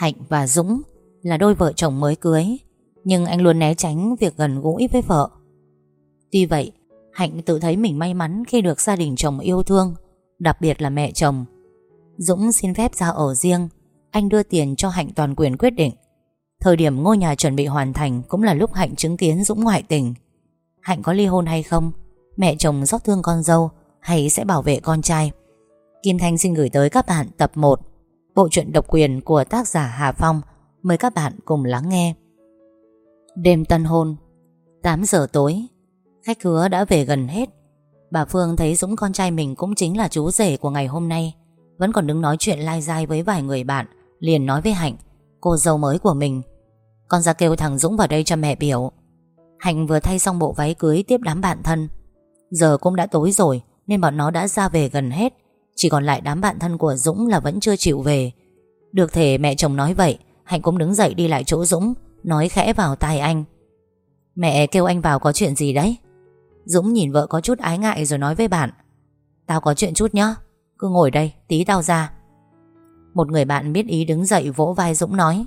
Hạnh và Dũng là đôi vợ chồng mới cưới, Nhưng anh luôn né tránh việc gần gũi với vợ. Tuy vậy, Hạnh tự thấy mình may mắn khi được gia đình chồng yêu thương, Đặc biệt là mẹ chồng. Dũng xin phép ra ở riêng, Anh đưa tiền cho Hạnh toàn quyền quyết định. Thời điểm ngôi nhà chuẩn bị hoàn thành Cũng là lúc Hạnh chứng kiến Dũng ngoại tình. Hạnh có ly hôn hay không? Mẹ chồng rót thương con dâu Hay sẽ bảo vệ con trai? Kim Thanh xin gửi tới các bạn tập 1 Bộ truyện độc quyền của tác giả Hà Phong. Mời các bạn cùng lắng nghe. Đêm tân hôn 8 giờ tối, Khách khứa đã về gần hết. Bà Phương thấy Dũng con trai mình cũng chính là chú rể của ngày hôm nay, Vẫn còn đứng nói chuyện lai dai với vài người bạn, Liền nói với Hạnh, Cô dâu mới của mình. Con ra kêu thằng Dũng vào đây cho mẹ biểu. Hạnh vừa thay xong bộ váy cưới tiếp đám bạn thân. Giờ cũng đã tối rồi, Nên bọn nó đã ra về gần hết. Chỉ còn lại đám bạn thân của Dũng là vẫn chưa chịu về. Được thể mẹ chồng nói vậy, Hạnh cũng đứng dậy đi lại chỗ Dũng, Nói khẽ vào tai anh. Mẹ kêu anh vào có chuyện gì đấy? Dũng nhìn vợ có chút ái ngại rồi nói với bạn. Tao có chuyện chút nhá, Cứ ngồi đây, tí tao ra. Một người bạn biết ý đứng dậy vỗ vai Dũng nói.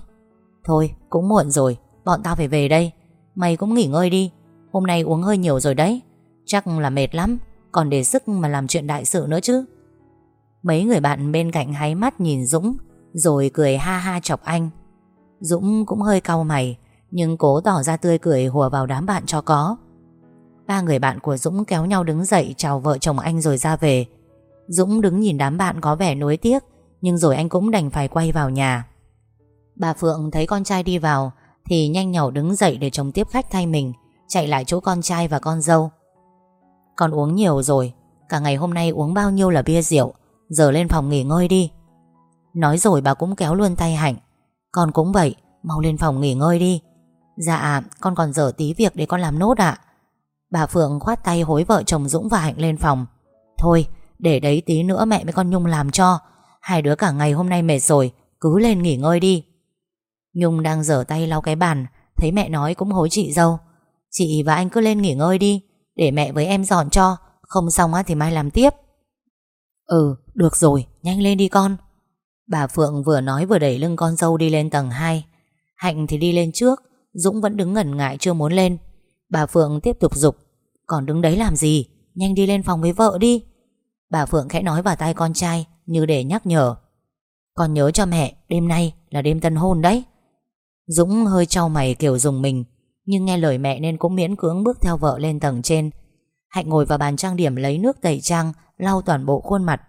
Thôi, cũng muộn rồi, Bọn tao phải về đây. Mày cũng nghỉ ngơi đi, Hôm nay uống hơi nhiều rồi đấy. Chắc là mệt lắm, Còn để sức mà làm chuyện đại sự nữa chứ. Mấy người bạn bên cạnh háy mắt nhìn Dũng, Rồi cười ha ha chọc anh. Dũng cũng hơi cau mày, Nhưng cố tỏ ra tươi cười hùa vào đám bạn cho có. Ba người bạn của Dũng kéo nhau đứng dậy Chào vợ chồng anh rồi ra về. Dũng đứng nhìn đám bạn có vẻ nuối tiếc, Nhưng rồi anh cũng đành phải quay vào nhà. Bà Phượng thấy con trai đi vào, Thì nhanh nhỏ đứng dậy để chồng tiếp khách thay mình, Chạy lại chỗ con trai và con dâu. Con uống nhiều rồi, Cả ngày hôm nay uống bao nhiêu là bia rượu Giờ lên phòng nghỉ ngơi đi. Nói rồi bà cũng kéo luôn tay Hạnh. Con cũng vậy, Mau lên phòng nghỉ ngơi đi. Dạ con còn dở tí việc để con làm nốt ạ. Bà Phượng khoát tay hối vợ chồng Dũng và Hạnh lên phòng. Thôi, để đấy tí nữa mẹ với con Nhung làm cho. Hai đứa cả ngày hôm nay mệt rồi, Cứ lên nghỉ ngơi đi. Nhung đang dở tay lau cái bàn, Thấy mẹ nói cũng hối chị dâu. Chị và anh cứ lên nghỉ ngơi đi, Để mẹ với em dọn cho, Không xong thì mai làm tiếp. Ừ được rồi, nhanh lên đi con. Bà Phượng vừa nói vừa đẩy lưng con dâu đi lên tầng 2 Hạnh thì đi lên trước, Dũng vẫn đứng ngẩn ngại chưa muốn lên. Bà Phượng tiếp tục dục Còn đứng đấy làm gì? Nhanh đi lên phòng với vợ đi. Bà Phượng khẽ nói vào tai con trai, Như để nhắc nhở, Con nhớ cho mẹ, đêm nay là đêm tân hôn đấy. Dũng hơi trao mày kiểu dùng mình, Nhưng nghe lời mẹ nên cũng miễn cưỡng bước theo vợ lên tầng trên. Hạnh ngồi vào bàn trang điểm lấy nước tẩy trang, Lau toàn bộ khuôn mặt.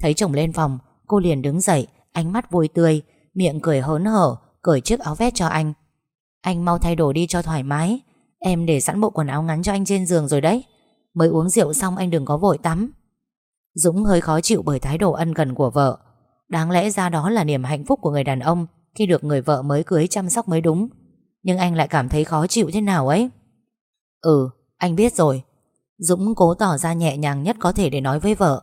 Thấy chồng lên phòng Cô liền đứng dậy Ánh mắt vui tươi Miệng cười hớn hở Cởi chiếc áo vest cho anh. Anh mau thay đồ đi cho thoải mái Em để sẵn bộ quần áo ngắn cho anh trên giường rồi đấy. Mới uống rượu xong anh đừng có vội tắm. Dũng hơi khó chịu bởi thái độ ân cần của vợ. Đáng lẽ ra đó là niềm hạnh phúc của người đàn ông Khi được người vợ mới cưới chăm sóc mới đúng. Nhưng anh lại cảm thấy khó chịu thế nào ấy? Ừ, anh biết rồi. Dũng cố tỏ ra nhẹ nhàng nhất có thể để nói với vợ.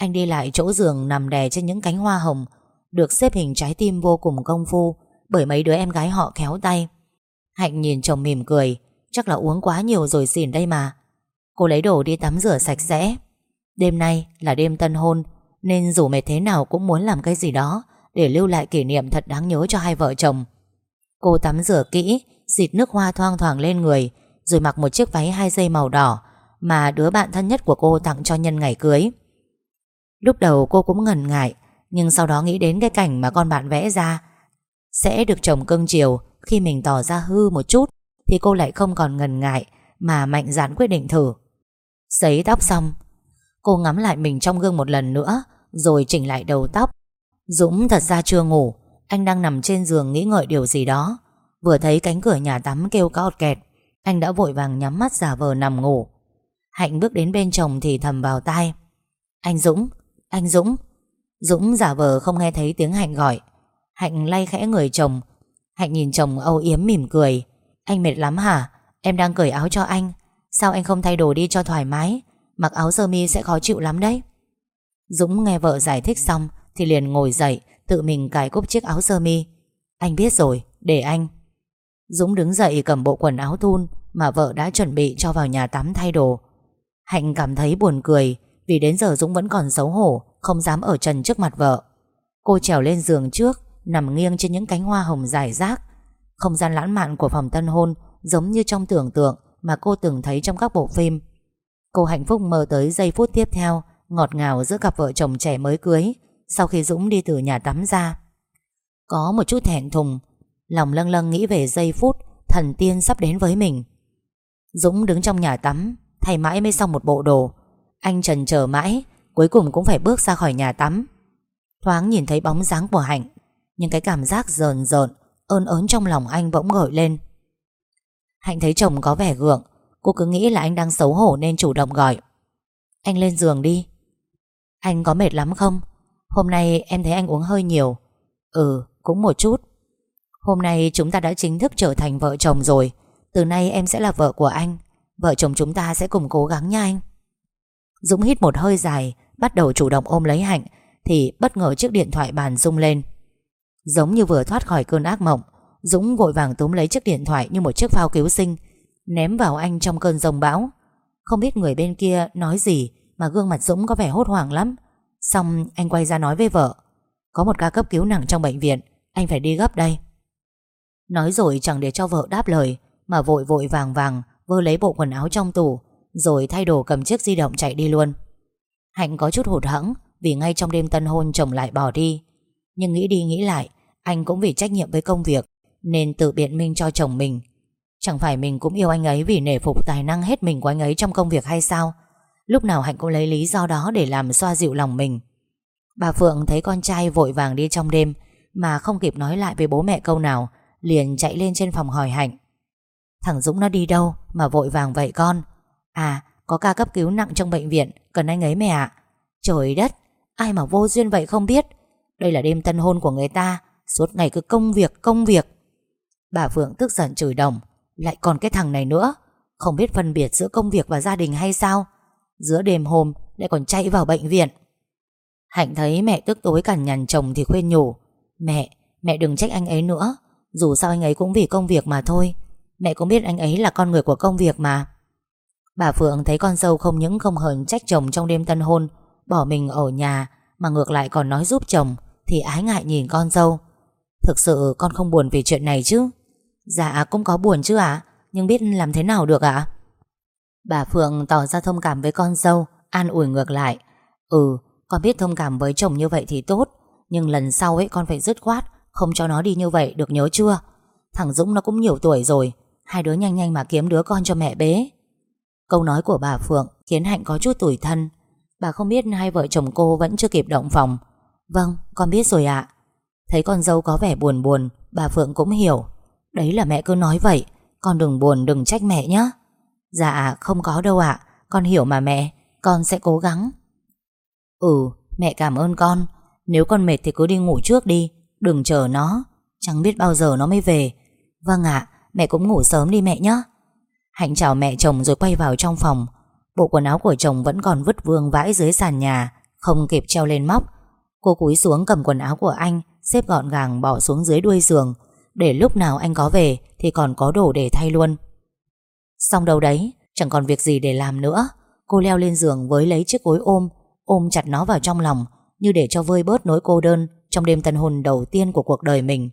Anh đi lại chỗ giường nằm đè trên những cánh hoa hồng, Được xếp hình trái tim vô cùng công phu Bởi mấy đứa em gái họ khéo tay. Hạnh nhìn chồng mỉm cười, Chắc là uống quá nhiều rồi xỉn đây mà. Cô lấy đồ đi tắm rửa sạch sẽ. Đêm nay là đêm tân hôn, Nên dù mệt thế nào cũng muốn làm cái gì đó Để lưu lại kỷ niệm thật đáng nhớ cho hai vợ chồng. Cô tắm rửa kỹ, Xịt nước hoa thoang thoảng lên người, Rồi mặc một chiếc váy hai dây màu đỏ Mà đứa bạn thân nhất của cô tặng cho nhân ngày cưới. Lúc đầu cô cũng ngần ngại, Nhưng sau đó nghĩ đến cái cảnh mà con bạn vẽ ra, Sẽ được chồng cưng chiều, Khi mình tỏ ra hư một chút, thì cô lại không còn ngần ngại Mà mạnh dạn quyết định thử. Sấy tóc xong, Cô ngắm lại mình trong gương một lần nữa, Rồi chỉnh lại đầu tóc. Dũng thật ra chưa ngủ, Anh đang nằm trên giường nghĩ ngợi điều gì đó. Vừa thấy cánh cửa nhà tắm kêu cọt kẹt, Anh đã vội vàng nhắm mắt giả vờ nằm ngủ. Hạnh bước đến bên chồng thì thầm vào tai. Anh Dũng anh Dũng. Dũng giả vờ không nghe thấy tiếng Hạnh gọi. Hạnh lay khẽ người chồng. Hạnh nhìn chồng âu yếm mỉm cười. Anh mệt lắm hả? Em đang cởi áo cho anh. Sao anh không thay đồ đi cho thoải mái? Mặc áo sơ mi sẽ khó chịu lắm đấy. Dũng nghe vợ giải thích xong Thì liền ngồi dậy Tự mình cài cúc chiếc áo sơ mi. Anh biết rồi, để anh. Dũng đứng dậy cầm bộ quần áo thun Mà vợ đã chuẩn bị cho vào nhà tắm thay đồ. Hạnh cảm thấy buồn cười. Vì đến giờ Dũng vẫn còn xấu hổ, Không dám ở trần trước mặt vợ. Cô trèo lên giường trước, Nằm nghiêng trên những cánh hoa hồng dài rác. Không gian lãng mạn của phòng tân hôn Giống như trong tưởng tượng Mà cô từng thấy trong các bộ phim. Cô hạnh phúc mơ tới giây phút tiếp theo, Ngọt ngào giữa cặp vợ chồng trẻ mới cưới Sau khi Dũng đi từ nhà tắm ra. Có một chút thẹn thùng, Lòng lâng lâng nghĩ về giây phút Thần tiên sắp đến với mình. Dũng đứng trong nhà tắm, Thay mãi mới xong một bộ đồ anh trần chờ mãi Cuối cùng cũng phải bước ra khỏi nhà tắm. Thoáng nhìn thấy bóng dáng của Hạnh Nhưng cái cảm giác rờn rợn Ơn ớn trong lòng anh bỗng gợi lên. Hạnh thấy chồng có vẻ gượng Cô cứ nghĩ là anh đang xấu hổ nên chủ động gọi. Anh lên giường đi. Anh có mệt lắm không? Hôm nay em thấy anh uống hơi nhiều. Ừ, cũng một chút. Hôm nay chúng ta đã chính thức trở thành vợ chồng rồi. Từ nay em sẽ là vợ của anh. Vợ chồng chúng ta sẽ cùng cố gắng nha anh. Dũng hít một hơi dài, Bắt đầu chủ động ôm lấy Hạnh, Thì bất ngờ chiếc điện thoại bàn rung lên. Giống như vừa thoát khỏi cơn ác mộng, Dũng vội vàng túm lấy chiếc điện thoại Như một chiếc phao cứu sinh, Ném vào anh trong cơn rồng bão. Không biết người bên kia nói gì Mà gương mặt Dũng có vẻ hốt hoảng lắm. Xong anh quay ra nói với vợ, Có một ca cấp cứu nặng trong bệnh viện, Anh phải đi gấp đây. Nói rồi chẳng để cho vợ đáp lời, Mà vội vội vàng vàng Vơ lấy bộ quần áo trong tủ rồi thay đồ cầm chiếc di động chạy đi luôn. Hạnh có chút hụt hẫng Vì ngay trong đêm tân hôn chồng lại bỏ đi. Nhưng nghĩ đi nghĩ lại, Anh cũng vì trách nhiệm với công việc Nên tự biện minh cho chồng mình. Chẳng phải mình cũng yêu anh ấy Vì nể phục tài năng hết mình của anh ấy trong công việc hay sao? Lúc nào Hạnh cũng lấy lý do đó Để làm xoa dịu lòng mình. Bà Phượng thấy con trai vội vàng đi trong đêm Mà không kịp nói lại với bố mẹ câu nào, Liền chạy lên trên phòng hỏi Hạnh. Thằng Dũng nó đi đâu Mà vội vàng vậy con? À có ca cấp cứu nặng trong bệnh viện Cần anh ấy mẹ ạ. Trời đất Ai mà vô duyên vậy không biết. Đây là đêm tân hôn của người ta Suốt ngày cứ công việc công việc. Bà Phượng tức giận chửi đồng Lại còn cái thằng này nữa. Không biết phân biệt giữa công việc và gia đình hay sao Giữa đêm hôm lại còn chạy vào bệnh viện. Hạnh thấy mẹ tức tối cằn nhằn chồng thì khuyên nhủ Mẹ, mẹ đừng trách anh ấy nữa Dù sao anh ấy cũng vì công việc mà thôi. Mẹ cũng biết anh ấy là con người của công việc mà. Bà Phượng thấy con dâu không những không hờn trách chồng trong đêm tân hôn, Bỏ mình ở nhà Mà ngược lại còn nói giúp chồng, Thì ái ngại nhìn con dâu. Thực sự con không buồn vì chuyện này chứ? Dạ cũng có buồn chứ ạ. Nhưng biết làm thế nào được ạ? Bà Phượng tỏ ra thông cảm với con dâu, An ủi ngược lại. Ừ con biết thông cảm với chồng như vậy thì tốt, Nhưng lần sau ấy con phải dứt khoát, Không cho nó đi như vậy, được nhớ chưa? Thằng Dũng nó cũng nhiều tuổi rồi, Hai đứa nhanh nhanh mà kiếm đứa con cho mẹ bế. Câu nói của bà Phượng Khiến Hạnh có chút tủi thân. Bà không biết hai vợ chồng cô vẫn chưa kịp động phòng. Vâng con biết rồi ạ. Thấy con dâu có vẻ buồn buồn, Bà Phượng cũng hiểu. Đấy là mẹ cứ nói vậy, Con đừng buồn, đừng trách mẹ nhé Dạ không có đâu ạ, Con hiểu mà mẹ, Con sẽ cố gắng. Ừ mẹ cảm ơn con, Nếu con mệt thì cứ đi ngủ trước đi, Đừng chờ nó, Chẳng biết bao giờ nó mới về. Vâng ạ, mẹ cũng ngủ sớm đi mẹ nhé Hạnh chào mẹ chồng rồi quay vào trong phòng. Bộ quần áo của chồng vẫn còn vứt vương vãi dưới sàn nhà, Không kịp treo lên móc. Cô cúi xuống cầm quần áo của anh, Xếp gọn gàng bỏ xuống dưới đuôi giường. Để lúc nào anh có về Thì còn có đồ để thay luôn. Xong đâu đấy, Chẳng còn việc gì để làm nữa. Cô leo lên giường với lấy chiếc gối ôm Ôm chặt nó vào trong lòng, Như để cho vơi bớt nỗi cô đơn Trong đêm tân hôn đầu tiên của cuộc đời mình.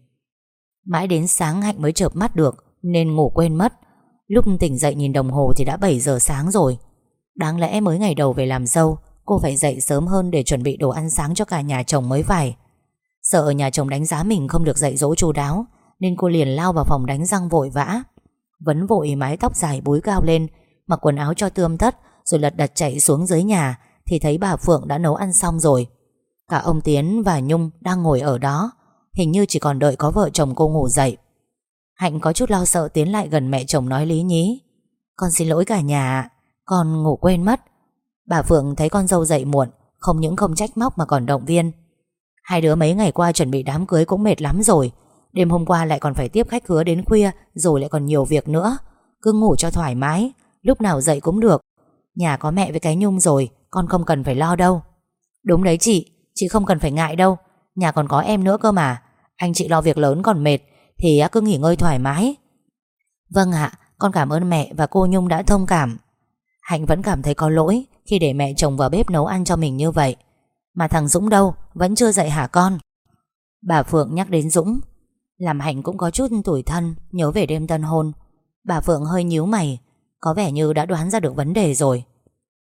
Mãi đến sáng Hạnh mới chợp mắt được, Nên ngủ quên mất. Lúc tỉnh dậy nhìn đồng hồ thì đã 7 giờ sáng rồi. Đáng lẽ mới ngày đầu về làm dâu, Cô phải dậy sớm hơn để chuẩn bị đồ ăn sáng cho cả nhà chồng mới phải. Sợ nhà chồng đánh giá mình không được dạy dỗ chu đáo, Nên cô liền lao vào phòng đánh răng vội vã. Vấn vội mái tóc dài búi cao lên, Mặc quần áo cho tươm tất, Rồi lật đật chạy xuống dưới nhà, Thì thấy bà Phượng đã nấu ăn xong rồi. Cả ông Tiến và Nhung đang ngồi ở đó, Hình như chỉ còn đợi có vợ chồng cô ngủ dậy. Hạnh có chút lo sợ tiến lại gần mẹ chồng nói lý nhí. Con xin lỗi cả nhà Con ngủ quên mất. Bà Phượng thấy con dâu dậy muộn, Không những không trách móc mà còn động viên. Hai đứa mấy ngày qua chuẩn bị đám cưới cũng mệt lắm rồi. Đêm hôm qua lại còn phải tiếp khách hứa đến khuya, Rồi lại còn nhiều việc nữa. Cứ ngủ cho thoải mái, Lúc nào dậy cũng được. Nhà có mẹ với cái nhung rồi, Con không cần phải lo đâu. Đúng đấy chị Chị không cần phải ngại đâu. Nhà còn có em nữa cơ mà. Anh chị lo việc lớn còn mệt thì à, cứ nghỉ ngơi thoải mái. Vâng ạ, Con cảm ơn mẹ và cô Nhung đã thông cảm. Hạnh vẫn cảm thấy có lỗi Khi để mẹ chồng vào bếp nấu ăn cho mình như vậy. Mà thằng Dũng đâu, Vẫn chưa dậy hả con? Bà Phượng nhắc đến Dũng. Làm Hạnh cũng có chút tủi thân, Nhớ về đêm tân hôn. Bà Phượng hơi nhíu mày, Có vẻ như đã đoán ra được vấn đề rồi.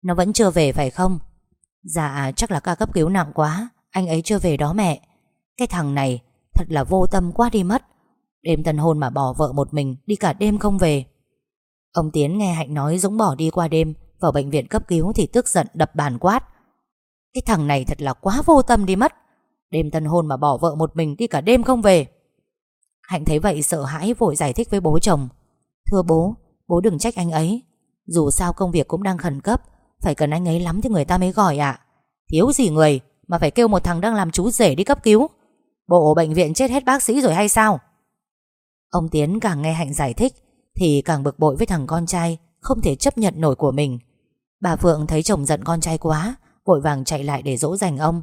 Nó vẫn chưa về phải không? Dạ chắc là ca cấp cứu nặng quá, Anh ấy chưa về đó mẹ. Cái thằng này, thật là vô tâm quá đi mất. Đêm tân hôn mà bỏ vợ một mình, Đi cả đêm không về. Ông Tiến nghe Hạnh nói Dũng bỏ đi qua đêm, Vào bệnh viện cấp cứu thì tức giận đập bàn quát. Cái thằng này thật là quá vô tâm đi mất. Đêm tân hôn mà bỏ vợ một mình, Đi cả đêm không về. Hạnh thấy vậy sợ hãi, vội giải thích với bố chồng. Thưa bố Bố đừng trách anh ấy. Dù sao công việc cũng đang khẩn cấp, Phải cần anh ấy lắm thì người ta mới gọi ạ. Thiếu gì người Mà phải kêu một thằng đang làm chú rể đi cấp cứu? Bộ bệnh viện chết hết bác sĩ rồi hay sao? Ông Tiến càng nghe Hạnh giải thích, Thì càng bực bội với thằng con trai, Không thể chấp nhận nổi của mình. Bà Phượng thấy chồng giận con trai quá, Vội vàng chạy lại để dỗ dành ông.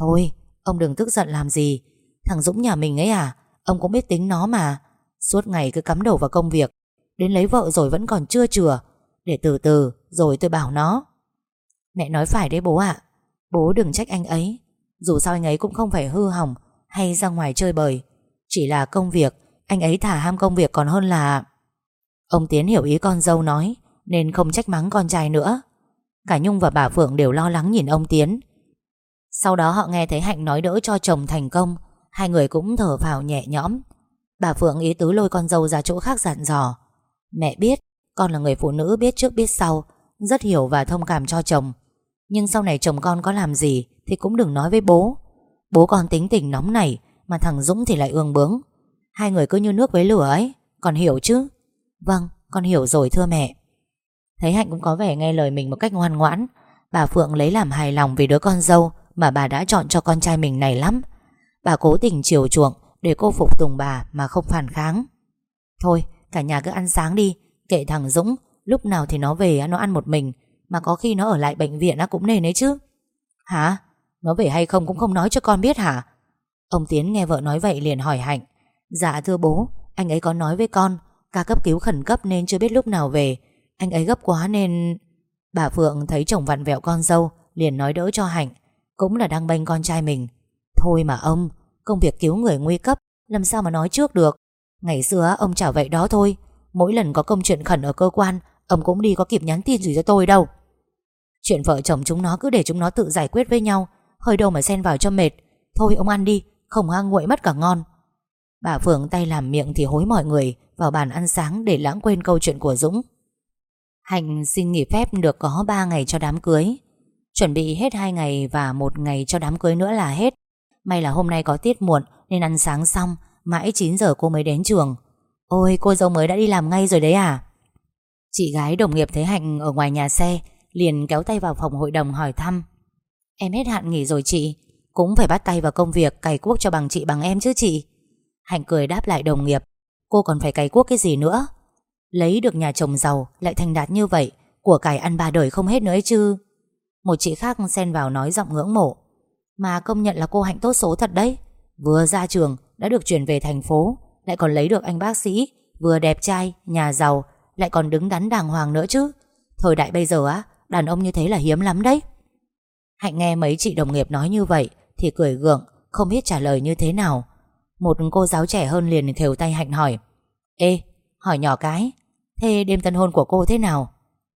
Thôi, ông đừng tức giận làm gì. Thằng Dũng nhà mình ấy à Ông cũng biết tính nó mà. Suốt ngày cứ cắm đầu vào công việc, Đến lấy vợ rồi vẫn còn chưa chừa. Để từ từ, rồi tôi bảo nó. Mẹ nói phải đấy bố ạ. Bố đừng trách anh ấy. Dù sao anh ấy cũng không phải hư hỏng Hay ra ngoài chơi bời. Chỉ là công việc anh ấy thả ham công việc còn hơn là Ông Tiến hiểu ý con dâu nói, Nên không trách mắng con trai nữa. Cả Nhung và bà Phượng đều lo lắng nhìn ông Tiến. Sau đó họ nghe thấy Hạnh nói đỡ cho chồng thành công, Hai người cũng thở vào nhẹ nhõm. Bà Phượng ý tứ lôi con dâu ra chỗ khác dặn dò. Mẹ biết, Con là người phụ nữ biết trước biết sau, Rất hiểu và thông cảm cho chồng. Nhưng sau này chồng con có làm gì Thì cũng đừng nói với bố. Bố con tính tình nóng này Mà thằng Dũng thì lại ương bướng. Hai người cứ như nước với lửa ấy. Con hiểu chứ? Vâng con hiểu rồi thưa mẹ. Thấy Hạnh cũng có vẻ nghe lời mình một cách ngoan ngoãn. Bà Phượng lấy làm hài lòng vì đứa con dâu Mà bà đã chọn cho con trai mình này lắm. Bà cố tình chiều chuộng Để cô phục tùng bà mà không phản kháng. Thôi, cả nhà cứ ăn sáng đi. Kệ thằng Dũng, Lúc nào thì nó về nó ăn một mình. Mà có khi nó ở lại bệnh viện nó cũng nên đấy chứ. Hả? Nó về hay không cũng không nói cho con biết hả? Ông Tiến nghe vợ nói vậy liền hỏi Hạnh. Dạ thưa bố, Anh ấy có nói với con, Ca cấp cứu khẩn cấp nên chưa biết lúc nào về. Anh ấy gấp quá nên Bà Phượng thấy chồng vặn vẹo con dâu, Liền nói đỡ cho Hạnh, Cũng là đang bênh con trai mình. Thôi mà ông, Công việc cứu người nguy cấp, Làm sao mà nói trước được? Ngày xưa ông chả vậy đó thôi. Mỗi lần có công chuyện khẩn ở cơ quan, Ông cũng đi có kịp nhắn tin gì cho tôi đâu. Chuyện vợ chồng chúng nó cứ để chúng nó tự giải quyết với nhau, Hơi đâu mà xen vào cho mệt. Thôi ông ăn đi, Không ăn nguội mất cả ngon. Bà Phượng tay làm miệng thì hối mọi người Vào bàn ăn sáng để lãng quên câu chuyện của Dũng. Hạnh xin nghỉ phép được có 3 ngày cho đám cưới. Chuẩn bị hết 2 ngày và một ngày cho đám cưới nữa là hết. May là hôm nay có tiết muộn Nên ăn sáng xong, Mãi 9 giờ cô mới đến trường. Ôi, cô dâu mới đã đi làm ngay rồi đấy à? Chị gái đồng nghiệp thấy Hạnh ở ngoài nhà xe, Liền kéo tay vào phòng hội đồng hỏi thăm. Em hết hạn nghỉ rồi chị, Cũng phải bắt tay vào công việc Cày cuốc cho bằng chị bằng em chứ chị. Hạnh cười đáp lại đồng nghiệp. Cô còn phải cày cuốc cái gì nữa? Lấy được nhà chồng giàu lại thành đạt như vậy Của cải ăn ba đời không hết nữa ấy chứ. Một chị khác xen vào nói giọng ngưỡng mộ. Mà công nhận là cô Hạnh tốt số thật đấy. Vừa ra trường đã được chuyển về thành phố Lại còn lấy được anh bác sĩ Vừa đẹp trai, nhà giàu Lại còn đứng đắn đàng hoàng nữa chứ. Thời đại bây giờ á Đàn ông như thế là hiếm lắm đấy. Hạnh nghe mấy chị đồng nghiệp nói như vậy Thì cười gượng Không biết trả lời như thế nào. Một cô giáo trẻ hơn liền thều tay Hạnh hỏi. Ê, hỏi nhỏ cái, Thế đêm tân hôn của cô thế nào?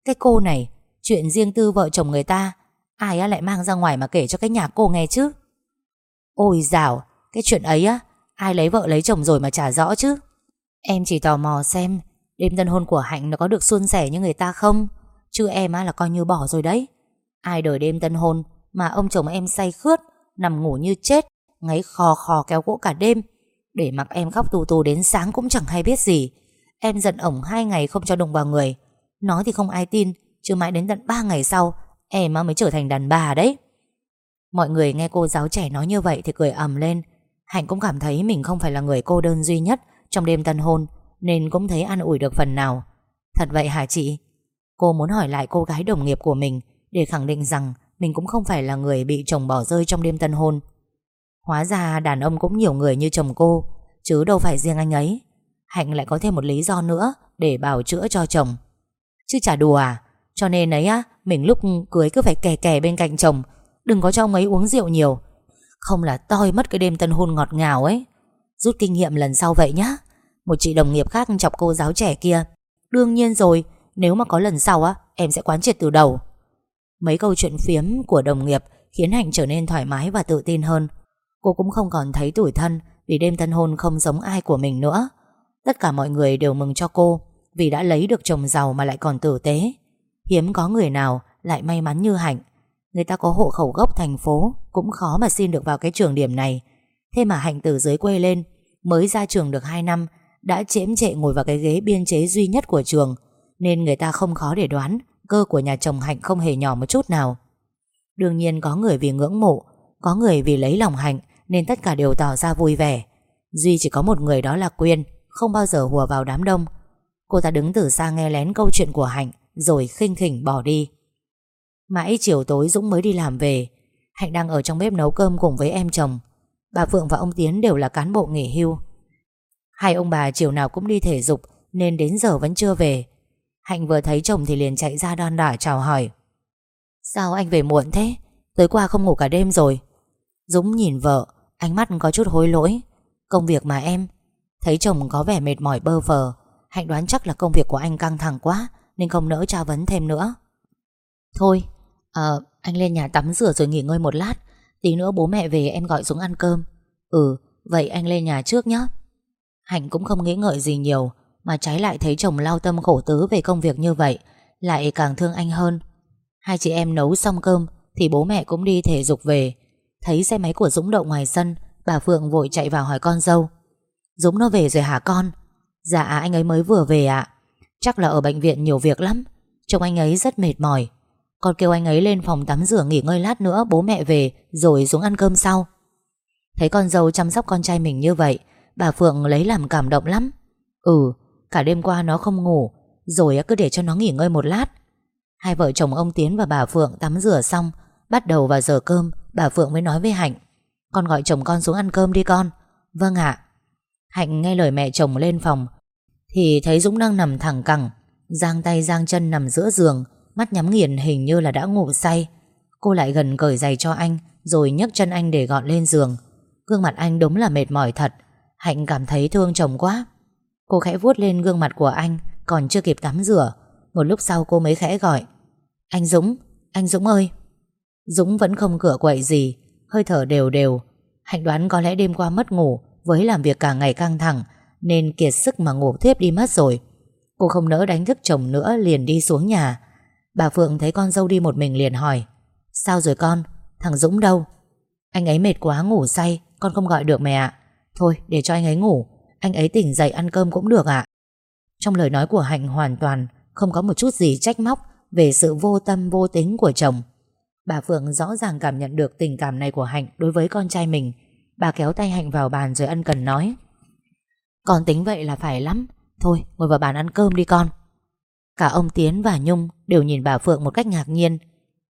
Cái cô này, Chuyện riêng tư vợ chồng người ta, Ai lại mang ra ngoài mà kể cho cái nhà cô nghe chứ? Ôi dào, Cái chuyện ấy á, Ai lấy vợ lấy chồng rồi mà trả rõ chứ? Em chỉ tò mò xem, Đêm tân hôn của Hạnh nó có được suôn sẻ như người ta không? Chứ em á là coi như bỏ rồi đấy. Ai đời đêm tân hôn Mà ông chồng em say khướt, Nằm ngủ như chết, Ngáy khò khò kéo gỗ cả đêm để mặc em khóc tù tù đến sáng cũng chẳng hay biết gì. Em giận ổng hai ngày không cho đụng vào người. Nói thì không ai tin, Chứ mãi đến tận ba ngày sau, Em mới trở thành đàn bà đấy. Mọi người nghe cô giáo trẻ nói như vậy Thì cười ầm lên. Hạnh cũng cảm thấy mình không phải là người cô đơn duy nhất Trong đêm tân hôn, Nên cũng thấy an ủi được phần nào. Thật vậy hả chị? Cô muốn hỏi lại cô gái đồng nghiệp của mình Để khẳng định rằng Mình cũng không phải là người bị chồng bỏ rơi trong đêm tân hôn. Hóa ra đàn ông cũng nhiều người như chồng cô, Chứ đâu phải riêng anh ấy. Hạnh lại có thêm một lý do nữa Để bảo chữa cho chồng. Chứ chả đùa à? Cho nên ấy á, Mình lúc cưới cứ phải kè kè bên cạnh chồng, Đừng có cho ông ấy uống rượu nhiều. Không là toi mất cái đêm tân hôn ngọt ngào ấy. Rút kinh nghiệm lần sau vậy nhá. Một chị đồng nghiệp khác chọc cô giáo trẻ kia. Đương nhiên rồi, Nếu mà có lần sau á, Em sẽ quán triệt từ đầu. Mấy câu chuyện phiếm của đồng nghiệp Khiến Hạnh trở nên thoải mái và tự tin hơn. Cô cũng không còn thấy tủi thân Vì đêm tân hôn không giống ai của mình nữa. Tất cả mọi người đều mừng cho cô Vì đã lấy được chồng giàu mà lại còn tử tế. Hiếm có người nào lại may mắn như Hạnh. Người ta có hộ khẩu gốc thành phố Cũng khó mà xin được vào cái trường điểm này. Thế mà Hạnh từ dưới quê lên, Mới ra trường được 2 năm, Đã chễm chệ ngồi vào cái ghế biên chế duy nhất của trường, Nên người ta không khó để đoán Cơ của nhà chồng Hạnh không hề nhỏ một chút nào. Đương nhiên có người vì ngưỡng mộ, Có người vì lấy lòng Hạnh nên tất cả đều tỏ ra vui vẻ. Duy chỉ có một người đó là Quyên, Không bao giờ hùa vào đám đông. Cô ta đứng từ xa nghe lén câu chuyện của Hạnh, Rồi khinh khỉnh bỏ đi. Mãi chiều tối Dũng mới đi làm về. Hạnh đang ở trong bếp nấu cơm cùng với em chồng. Bà Phượng và ông Tiến đều là cán bộ nghỉ hưu. Hai ông bà chiều nào cũng đi thể dục, Nên đến giờ vẫn chưa về. Hạnh vừa thấy chồng thì liền chạy ra đon đả chào hỏi. Sao anh về muộn thế? Tối qua không ngủ cả đêm rồi. Dũng nhìn vợ. Ánh mắt có chút hối lỗi. Công việc mà em Thấy chồng có vẻ mệt mỏi bơ phờ Hạnh đoán chắc là công việc của anh căng thẳng quá Nên không nỡ tra vấn thêm nữa. Thôi à, anh lên nhà tắm rửa rồi nghỉ ngơi một lát. Tí nữa bố mẹ về em gọi xuống ăn cơm. Ừ vậy anh lên nhà trước nhé Hạnh cũng không nghĩ ngợi gì nhiều Mà trái lại thấy chồng lao tâm khổ tứ Về công việc như vậy Lại càng thương anh hơn. Hai chị em nấu xong cơm Thì bố mẹ cũng đi thể dục về. Thấy xe máy của Dũng đậu ngoài sân, Bà Phượng vội chạy vào hỏi con dâu. Dũng nó về rồi hả con? Dạ anh ấy mới vừa về ạ. Chắc là ở bệnh viện nhiều việc lắm. Trông anh ấy rất mệt mỏi. Con kêu anh ấy lên phòng tắm rửa nghỉ ngơi lát nữa, Bố mẹ về, rồi xuống ăn cơm sau. Thấy con dâu chăm sóc con trai mình như vậy, Bà Phượng lấy làm cảm động lắm. Ừ Cả đêm qua nó không ngủ, Rồi cứ để cho nó nghỉ ngơi một lát. Hai vợ chồng ông Tiến và bà Phượng tắm rửa xong, Bắt đầu vào giờ cơm. Bà Phượng mới nói với Hạnh Con gọi chồng con xuống ăn cơm đi con. Vâng ạ. Hạnh nghe lời mẹ chồng lên phòng Thì thấy Dũng đang nằm thẳng cẳng Giang tay giang chân nằm giữa giường Mắt nhắm nghiền hình như là đã ngủ say. Cô lại gần cởi giày cho anh Rồi nhấc chân anh để gọn lên giường. Gương mặt anh đúng là mệt mỏi thật. Hạnh cảm thấy thương chồng quá. Cô khẽ vuốt lên gương mặt của anh Còn chưa kịp tắm rửa. Một lúc sau cô mới khẽ gọi Anh Dũng, anh Dũng ơi. Dũng vẫn không cửa quậy gì, Hơi thở đều đều. Hạnh đoán có lẽ đêm qua mất ngủ, Với làm việc cả ngày căng thẳng, Nên kiệt sức mà ngủ thiếp đi mất rồi. Cô không nỡ đánh thức chồng nữa, liền đi xuống nhà. Bà Phượng thấy con dâu đi một mình liền hỏi, Sao rồi con? Thằng Dũng đâu? Anh ấy mệt quá, ngủ say, Con không gọi được mẹ ạ. Thôi, để cho anh ấy ngủ, Anh ấy tỉnh dậy ăn cơm cũng được ạ. Trong lời nói của Hạnh hoàn toàn Không có một chút gì trách móc Về sự vô tâm, vô tính của chồng. Bà Phượng rõ ràng cảm nhận được tình cảm này của Hạnh đối với con trai mình. Bà kéo tay Hạnh vào bàn rồi ân cần nói. Con tính vậy là phải lắm. Thôi, ngồi vào bàn ăn cơm đi con. Cả ông Tiến và Nhung đều nhìn bà Phượng một cách ngạc nhiên.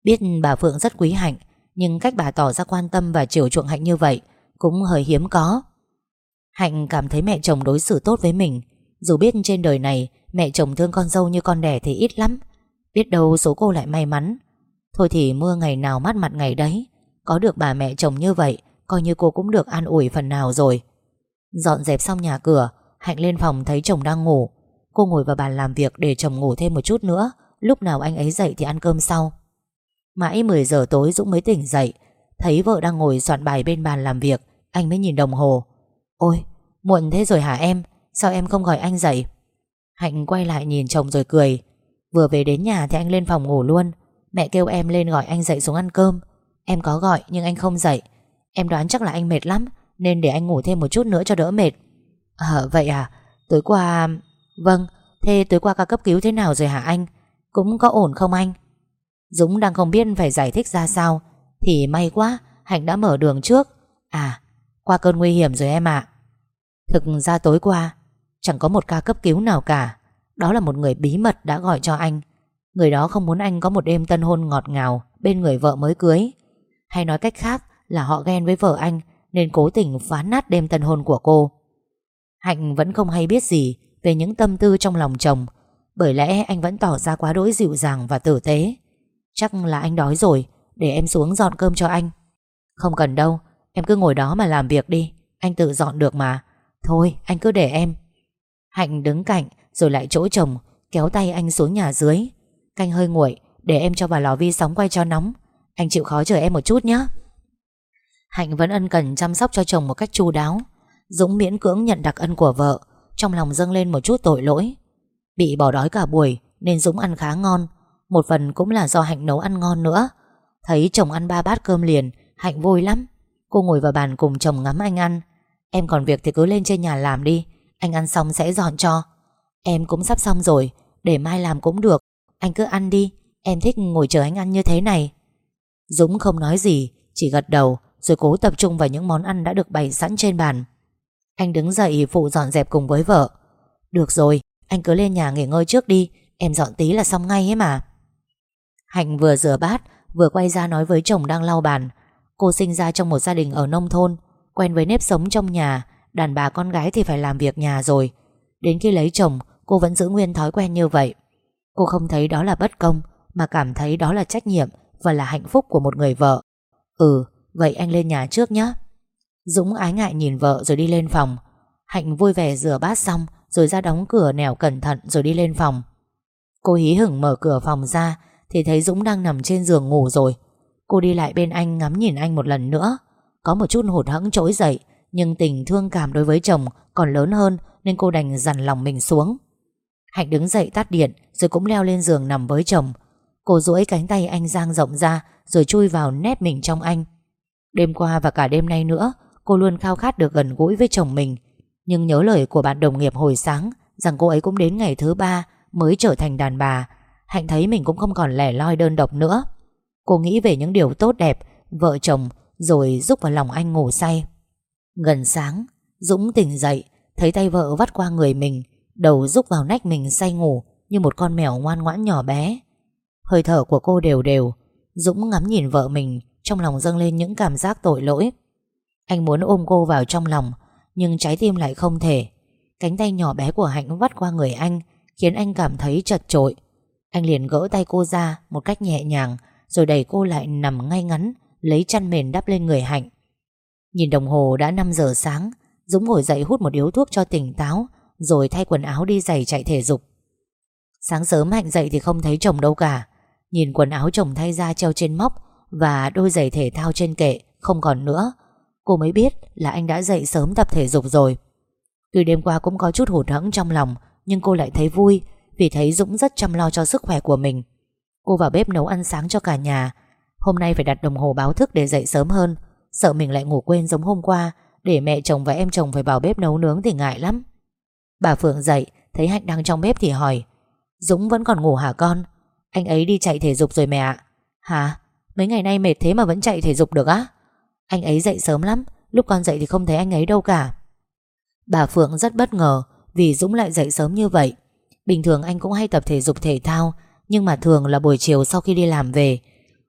Biết bà Phượng rất quý Hạnh, nhưng cách bà tỏ ra quan tâm và chiều chuộng Hạnh như vậy cũng hơi hiếm có. Hạnh cảm thấy mẹ chồng đối xử tốt với mình. Dù biết trên đời này mẹ chồng thương con dâu như con đẻ thì ít lắm. Biết đâu số cô lại may mắn Thôi thì mưa ngày nào mát mặt ngày đấy. Có được bà mẹ chồng như vậy, Coi như cô cũng được an ủi phần nào rồi. Dọn dẹp xong nhà cửa, Hạnh lên phòng thấy chồng đang ngủ. Cô ngồi vào bàn làm việc để chồng ngủ thêm một chút nữa. Lúc nào anh ấy dậy thì ăn cơm sau. Mãi 10 giờ tối Dũng mới tỉnh dậy. Thấy vợ đang ngồi soạn bài bên bàn làm việc, Anh mới nhìn đồng hồ. Ôi, muộn thế rồi hả em? Sao em không gọi anh dậy? Hạnh quay lại nhìn chồng rồi cười. Vừa về đến nhà thì anh lên phòng ngủ luôn. Mẹ kêu em lên gọi anh dậy xuống ăn cơm. Em có gọi, nhưng anh không dậy. Em đoán chắc là anh mệt lắm, Nên để anh ngủ thêm một chút nữa cho đỡ mệt. Ờ vậy à? Tối qua... Vâng. Thế tối qua ca cấp cứu thế nào rồi hả anh? Cũng có ổn không anh? Dũng đang không biết phải giải thích ra sao. Thì may quá, Hạnh đã mở đường trước. À qua cơn nguy hiểm rồi em ạ. Thực ra tối qua, Chẳng có một ca cấp cứu nào cả. Đó là một người bí mật đã gọi cho anh. Người đó không muốn anh có một đêm tân hôn ngọt ngào, Bên người vợ mới cưới. Hay nói cách khác là họ ghen với vợ anh, Nên cố tình phá nát đêm tân hôn của cô. Hạnh vẫn không hay biết gì Về những tâm tư trong lòng chồng, Bởi lẽ anh vẫn tỏ ra quá đỗi dịu dàng và tử tế. Chắc là anh đói rồi, Để em xuống dọn cơm cho anh. Không cần đâu, Em cứ ngồi đó mà làm việc đi, Anh tự dọn được mà. Thôi, anh cứ để em. Hạnh đứng cạnh, rồi lại chỗ chồng, Kéo tay anh xuống nhà dưới. Canh hơi nguội, để em cho vào lò vi sóng quay cho nóng. Anh chịu khó chờ em một chút nhé. Hạnh vẫn ân cần chăm sóc cho chồng một cách chu đáo. Dũng miễn cưỡng nhận đặc ân của vợ, Trong lòng dâng lên một chút tội lỗi. Bị bỏ đói cả buổi, Nên Dũng ăn khá ngon. Một phần cũng là do Hạnh nấu ăn ngon nữa. Thấy chồng ăn ba bát cơm liền, Hạnh vui lắm. Cô ngồi vào bàn cùng chồng ngắm anh ăn. Em còn việc thì cứ lên trên nhà làm đi, Anh ăn xong sẽ dọn cho. Em cũng sắp xong rồi, Để mai làm cũng được. Anh cứ ăn đi, Em thích ngồi chờ anh ăn như thế này. Dũng không nói gì, Chỉ gật đầu, Rồi cố tập trung vào những món ăn đã được bày sẵn trên bàn. Anh đứng dậy phụ dọn dẹp cùng với vợ. Được rồi, Anh cứ lên nhà nghỉ ngơi trước đi, Em dọn tí là xong ngay ấy mà. Hạnh vừa rửa bát, Vừa quay ra nói với chồng đang lau bàn. Cô sinh ra trong một gia đình ở nông thôn, Quen với nếp sống trong nhà, Đàn bà con gái thì phải làm việc nhà rồi. Đến khi lấy chồng, Cô vẫn giữ nguyên thói quen như vậy. Cô không thấy đó là bất công, Mà cảm thấy đó là trách nhiệm Và là hạnh phúc của một người vợ. Ừ vậy anh lên nhà trước nhé Dũng ái ngại nhìn vợ rồi đi lên phòng. Hạnh vui vẻ rửa bát xong, Rồi ra đóng cửa nẻo cẩn thận rồi đi lên phòng. Cô hí hửng mở cửa phòng ra, Thì thấy Dũng đang nằm trên giường ngủ rồi. Cô đi lại bên anh ngắm nhìn anh một lần nữa. Có một chút hụt hẫng trỗi dậy, Nhưng tình thương cảm đối với chồng Còn lớn hơn Nên cô đành dằn lòng mình xuống. Hạnh đứng dậy tắt điện, Rồi cũng leo lên giường nằm với chồng. Cô duỗi cánh tay anh giang rộng ra, Rồi chui vào nép mình trong anh. Đêm qua và cả đêm nay nữa, Cô luôn khao khát được gần gũi với chồng mình. Nhưng nhớ lời của bạn đồng nghiệp hồi sáng, Rằng cô ấy cũng đến ngày thứ ba Mới trở thành đàn bà. Hạnh thấy mình cũng không còn lẻ loi đơn độc nữa. Cô nghĩ về những điều tốt đẹp, Vợ chồng, Rồi rúc vào lòng anh ngủ say. Gần sáng, Dũng tỉnh dậy, Thấy tay vợ vắt qua người mình. Đầu rúc vào nách mình say ngủ Như một con mèo ngoan ngoãn nhỏ bé. Hơi thở của cô đều đều, Dũng ngắm nhìn vợ mình, Trong lòng dâng lên những cảm giác tội lỗi. Anh muốn ôm cô vào trong lòng, Nhưng trái tim lại không thể. Cánh tay nhỏ bé của Hạnh vắt qua người anh, Khiến anh cảm thấy chật trội Anh liền gỡ tay cô ra Một cách nhẹ nhàng, Rồi đẩy cô lại nằm ngay ngắn, Lấy chăn mền đắp lên người Hạnh. Nhìn đồng hồ đã 5 giờ sáng, Dũng ngồi dậy hút một điếu thuốc cho tỉnh táo. Rồi thay quần áo đi giày chạy thể dục. Sáng sớm Hạnh dậy thì không thấy chồng đâu cả. Nhìn quần áo chồng thay ra treo trên móc Và đôi giày thể thao trên kệ Không còn nữa, Cô mới biết là anh đã dậy sớm tập thể dục rồi. Tuy đêm qua cũng có chút hụt hẫng trong lòng, Nhưng cô lại thấy vui Vì thấy Dũng rất chăm lo cho sức khỏe của mình. Cô vào bếp nấu ăn sáng cho cả nhà. Hôm nay phải đặt đồng hồ báo thức để dậy sớm hơn. Sợ mình lại ngủ quên giống hôm qua, Để mẹ chồng và em chồng phải vào bếp nấu nướng thì ngại lắm. Bà Phượng dậy, Thấy Hạnh đang trong bếp thì hỏi, Dũng vẫn còn ngủ hả con? Anh ấy đi chạy thể dục rồi mẹ ạ. Hả? Mấy ngày nay mệt thế mà vẫn chạy thể dục được á? Anh ấy dậy sớm lắm, Lúc con dậy thì không thấy anh ấy đâu cả. Bà Phượng rất bất ngờ Vì Dũng lại dậy sớm như vậy. Bình thường anh cũng hay tập thể dục thể thao, Nhưng mà thường là buổi chiều sau khi đi làm về,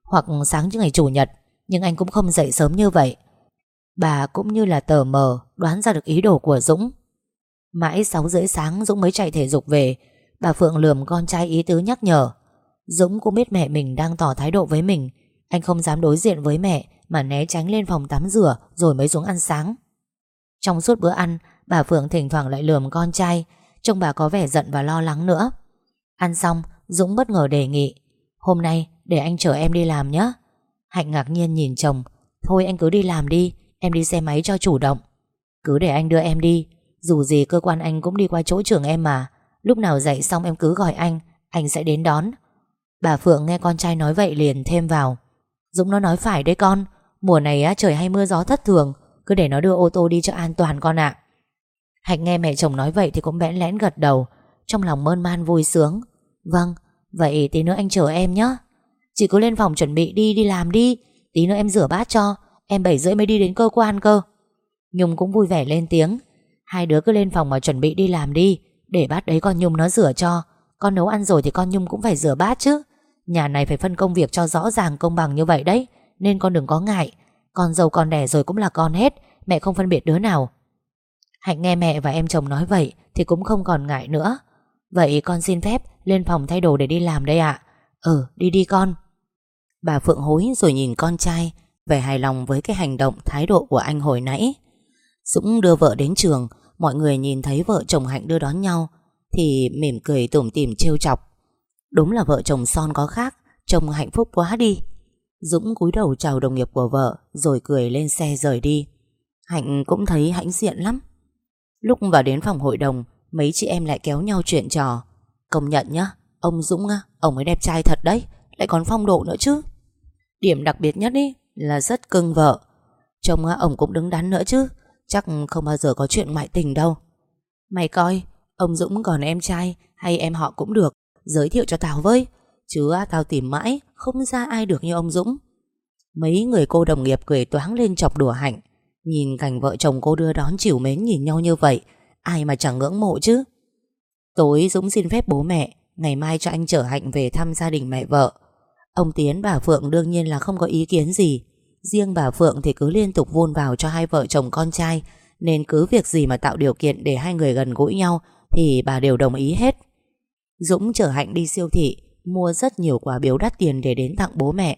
Hoặc sáng những ngày chủ nhật, Nhưng anh cũng không dậy sớm như vậy. Bà cũng như là tờ mờ Đoán ra được ý đồ của Dũng. Mãi 6 rưỡi sáng Dũng mới chạy thể dục về. Bà Phượng lườm con trai ý tứ nhắc nhở. Dũng cũng biết mẹ mình đang tỏ thái độ với mình. Anh không dám đối diện với mẹ, Mà né tránh lên phòng tắm rửa, Rồi mới xuống ăn sáng. Trong suốt bữa ăn, Bà Phượng thỉnh thoảng lại lườm con trai. Trông bà có vẻ giận và lo lắng nữa. Ăn xong, Dũng bất ngờ đề nghị, Hôm nay để anh chở em đi làm nhé. Hạnh ngạc nhiên nhìn chồng, Thôi anh cứ đi làm đi, Em đi xe máy cho chủ động. Cứ để anh đưa em đi dù gì cơ quan anh cũng đi qua chỗ trường em mà. Lúc nào dậy xong em cứ gọi anh Anh sẽ đến đón. Bà Phượng nghe con trai nói vậy liền thêm vào. Dũng nó nói phải đấy con Mùa này á, trời hay mưa gió thất thường Cứ để nó đưa ô tô đi cho an toàn con ạ. Hạnh nghe mẹ chồng nói vậy Thì cũng bẽn lẽn gật đầu Trong lòng mơn man vui sướng. Vâng, vậy tí nữa anh chờ em nhé. Chị cứ lên phòng chuẩn bị đi, đi làm đi Tí nữa em rửa bát cho Em 7 rưỡi mới đi đến cơ quan cơ. Nhung cũng vui vẻ lên tiếng. Hai đứa cứ lên phòng mà chuẩn bị đi làm đi, Để bát đấy con Nhung nó rửa cho. Con nấu ăn rồi thì con Nhung cũng phải rửa bát chứ. Nhà này phải phân công việc cho rõ ràng công bằng như vậy đấy, Nên con đừng có ngại. Con giàu con đẻ rồi cũng là con hết, Mẹ không phân biệt đứa nào. Hạnh nghe mẹ và em chồng nói vậy Thì cũng không còn ngại nữa. Vậy con xin phép lên phòng thay đồ để đi làm đây ạ. Ừ đi đi con. Bà Phượng hối rồi nhìn con trai, Vẻ hài lòng với cái hành động Thái độ của anh hồi nãy. Dũng đưa vợ đến trường Mọi người nhìn thấy vợ chồng Hạnh đưa đón nhau Thì mỉm cười tủm tỉm trêu chọc. Đúng là vợ chồng son có khác Trông hạnh phúc quá đi. Dũng cúi đầu chào đồng nghiệp của vợ Rồi cười lên xe rời đi. Hạnh cũng thấy hãnh diện lắm. Lúc vào đến phòng hội đồng Mấy chị em lại kéo nhau chuyện trò. Công nhận nhá Ông Dũng á, ông ấy đẹp trai thật đấy Lại còn phong độ nữa chứ. Điểm đặc biệt nhất ý là rất cưng vợ. Chồng á, ông cũng đứng đắn nữa chứ. Chắc không bao giờ có chuyện ngoại tình đâu. Mày coi, Ông Dũng còn em trai, hay em họ cũng được, Giới thiệu cho tao với. Chứ à, tao tìm mãi, Không ra ai được như ông Dũng. Mấy người cô đồng nghiệp cười toáng lên chọc đùa hạnh. Nhìn cảnh vợ chồng cô đưa đón chịu mến nhìn nhau như vậy, Ai mà chẳng ngưỡng mộ chứ? Tối Dũng xin phép bố mẹ, Ngày mai cho anh chở Hạnh về thăm gia đình mẹ vợ. Ông Tiến, bà Phượng đương nhiên là không có ý kiến gì. Riêng bà Phượng thì cứ liên tục vun vào cho hai vợ chồng con trai, Nên cứ việc gì mà tạo điều kiện để hai người gần gũi nhau Thì bà đều đồng ý hết. Dũng chở Hạnh đi siêu thị, Mua rất nhiều quà biếu đắt tiền để đến tặng bố mẹ.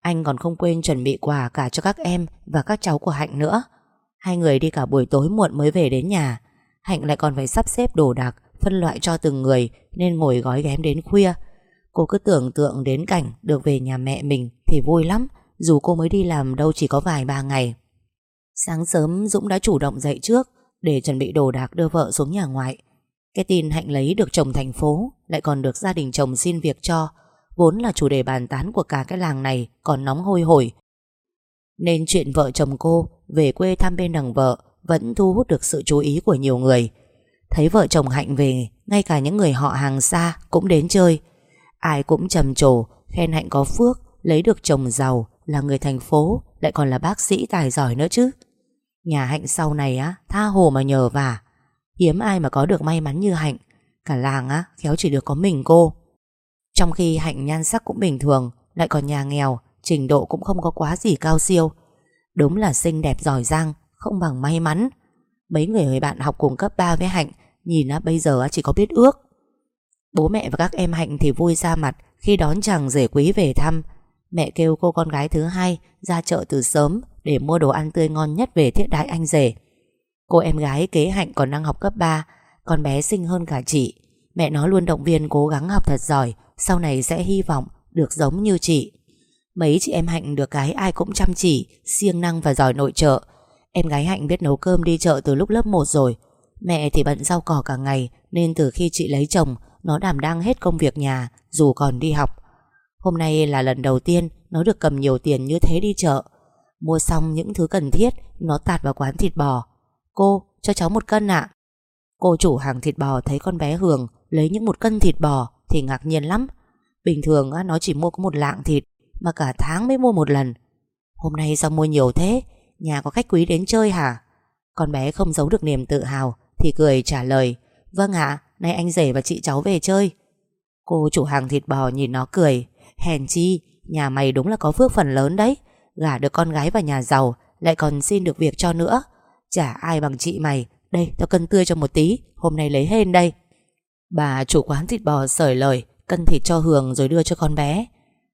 Anh còn không quên chuẩn bị quà cả cho các em Và các cháu của Hạnh nữa. Hai người đi cả buổi tối muộn mới về đến nhà. Hạnh lại còn phải sắp xếp đồ đạc, Phân loại cho từng người Nên ngồi gói ghém đến khuya. Cô cứ tưởng tượng đến cảnh được về nhà mẹ mình Thì vui lắm. Dù cô mới đi làm đâu chỉ có vài ba ngày. Sáng sớm, Dũng đã chủ động dậy trước Để chuẩn bị đồ đạc đưa vợ xuống nhà ngoại. Cái tin Hạnh lấy được chồng thành phố, Lại còn được gia đình chồng xin việc cho, Vốn là chủ đề bàn tán của cả cái làng này Còn nóng hôi hổi. Nên chuyện vợ chồng cô Về quê thăm bên đằng vợ Vẫn thu hút được sự chú ý của nhiều người. Thấy vợ chồng Hạnh về, Ngay cả những người họ hàng xa cũng đến chơi. Ai cũng trầm trồ, Khen Hạnh có phước, Lấy được chồng giàu. Là người thành phố, Lại còn là bác sĩ tài giỏi nữa chứ. Nhà Hạnh sau này á, Tha hồ mà nhờ vả. Hiếm ai mà có được may mắn như Hạnh. Cả làng á, khéo chỉ được có mình cô. Trong khi Hạnh nhan sắc cũng bình thường, Lại còn nhà nghèo, Trình độ cũng không có quá gì cao siêu. Đúng là xinh đẹp giỏi giang, Không bằng may mắn. Mấy người người bạn học cùng cấp 3 với Hạnh, Nhìn á, bây giờ á, chỉ có biết ước. Bố mẹ và các em Hạnh thì vui ra mặt Khi đón chàng rể quý về thăm. Mẹ kêu cô con gái thứ hai Ra chợ từ sớm Để mua đồ ăn tươi ngon nhất về thiết đãi anh rể. Cô em gái kế Hạnh còn đang học cấp 3 Con bé xinh hơn cả chị. Mẹ nó luôn động viên cố gắng học thật giỏi, Sau này sẽ hy vọng được giống như chị. Mấy chị em Hạnh được cái ai cũng chăm chỉ, siêng năng và giỏi nội trợ. Em gái Hạnh biết nấu cơm đi chợ từ lúc lớp 1 rồi. Mẹ thì bận rau cỏ cả ngày, Nên từ khi chị lấy chồng, Nó đảm đang hết công việc nhà, Dù còn đi học. Hôm nay là lần đầu tiên Nó được cầm nhiều tiền như thế đi chợ. Mua xong những thứ cần thiết Nó tạt vào quán thịt bò. Cô cho cháu một cân ạ. Cô chủ hàng thịt bò thấy con bé Hường Lấy những một cân thịt bò Thì ngạc nhiên lắm. Bình thường nó chỉ mua có một lạng thịt Mà cả tháng mới mua một lần. Hôm nay sao mua nhiều thế? Nhà có khách quý đến chơi hả? Con bé không giấu được niềm tự hào Thì cười trả lời Vâng ạ, nay anh rể và chị cháu về chơi. Cô chủ hàng thịt bò nhìn nó cười Hèn chi, nhà mày đúng là có phước phần lớn đấy. Gả được con gái vào nhà giàu Lại còn xin được việc cho nữa. Chả ai bằng chị mày. Đây, tao cân tươi cho một tí. Hôm nay lấy hên đây. Bà chủ quán thịt bò sởi lời Cân thịt cho Hường rồi đưa cho con bé.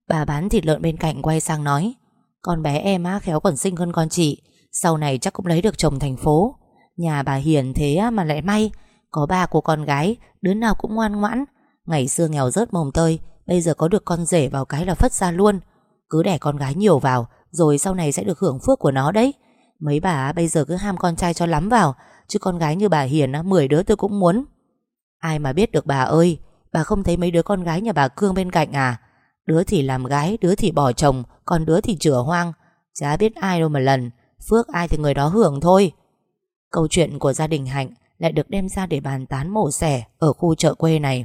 Bà bán thịt lợn bên cạnh quay sang nói Con bé em á khéo còn xinh hơn con chị. Sau này chắc cũng lấy được chồng thành phố. Nhà bà hiền thế mà lại may. Có ba cô con gái Đứa nào cũng ngoan ngoãn. Ngày xưa nghèo rớt mồng tơi Bây giờ có được con rể vào cái là phất ra luôn. Cứ đẻ con gái nhiều vào, Rồi sau này sẽ được hưởng phước của nó đấy. Mấy bà bây giờ cứ ham con trai cho lắm vào, Chứ con gái như bà Hiền á 10 đứa tôi cũng muốn. Ai mà biết được bà ơi, Bà không thấy mấy đứa con gái nhà bà Cương bên cạnh à? Đứa thì làm gái, Đứa thì bỏ chồng, Còn đứa thì chửa hoang. Chả biết ai đâu mà lần, Phước ai thì người đó hưởng thôi. Câu chuyện của gia đình Hạnh Lại được đem ra để bàn tán mổ xẻ Ở khu chợ quê này.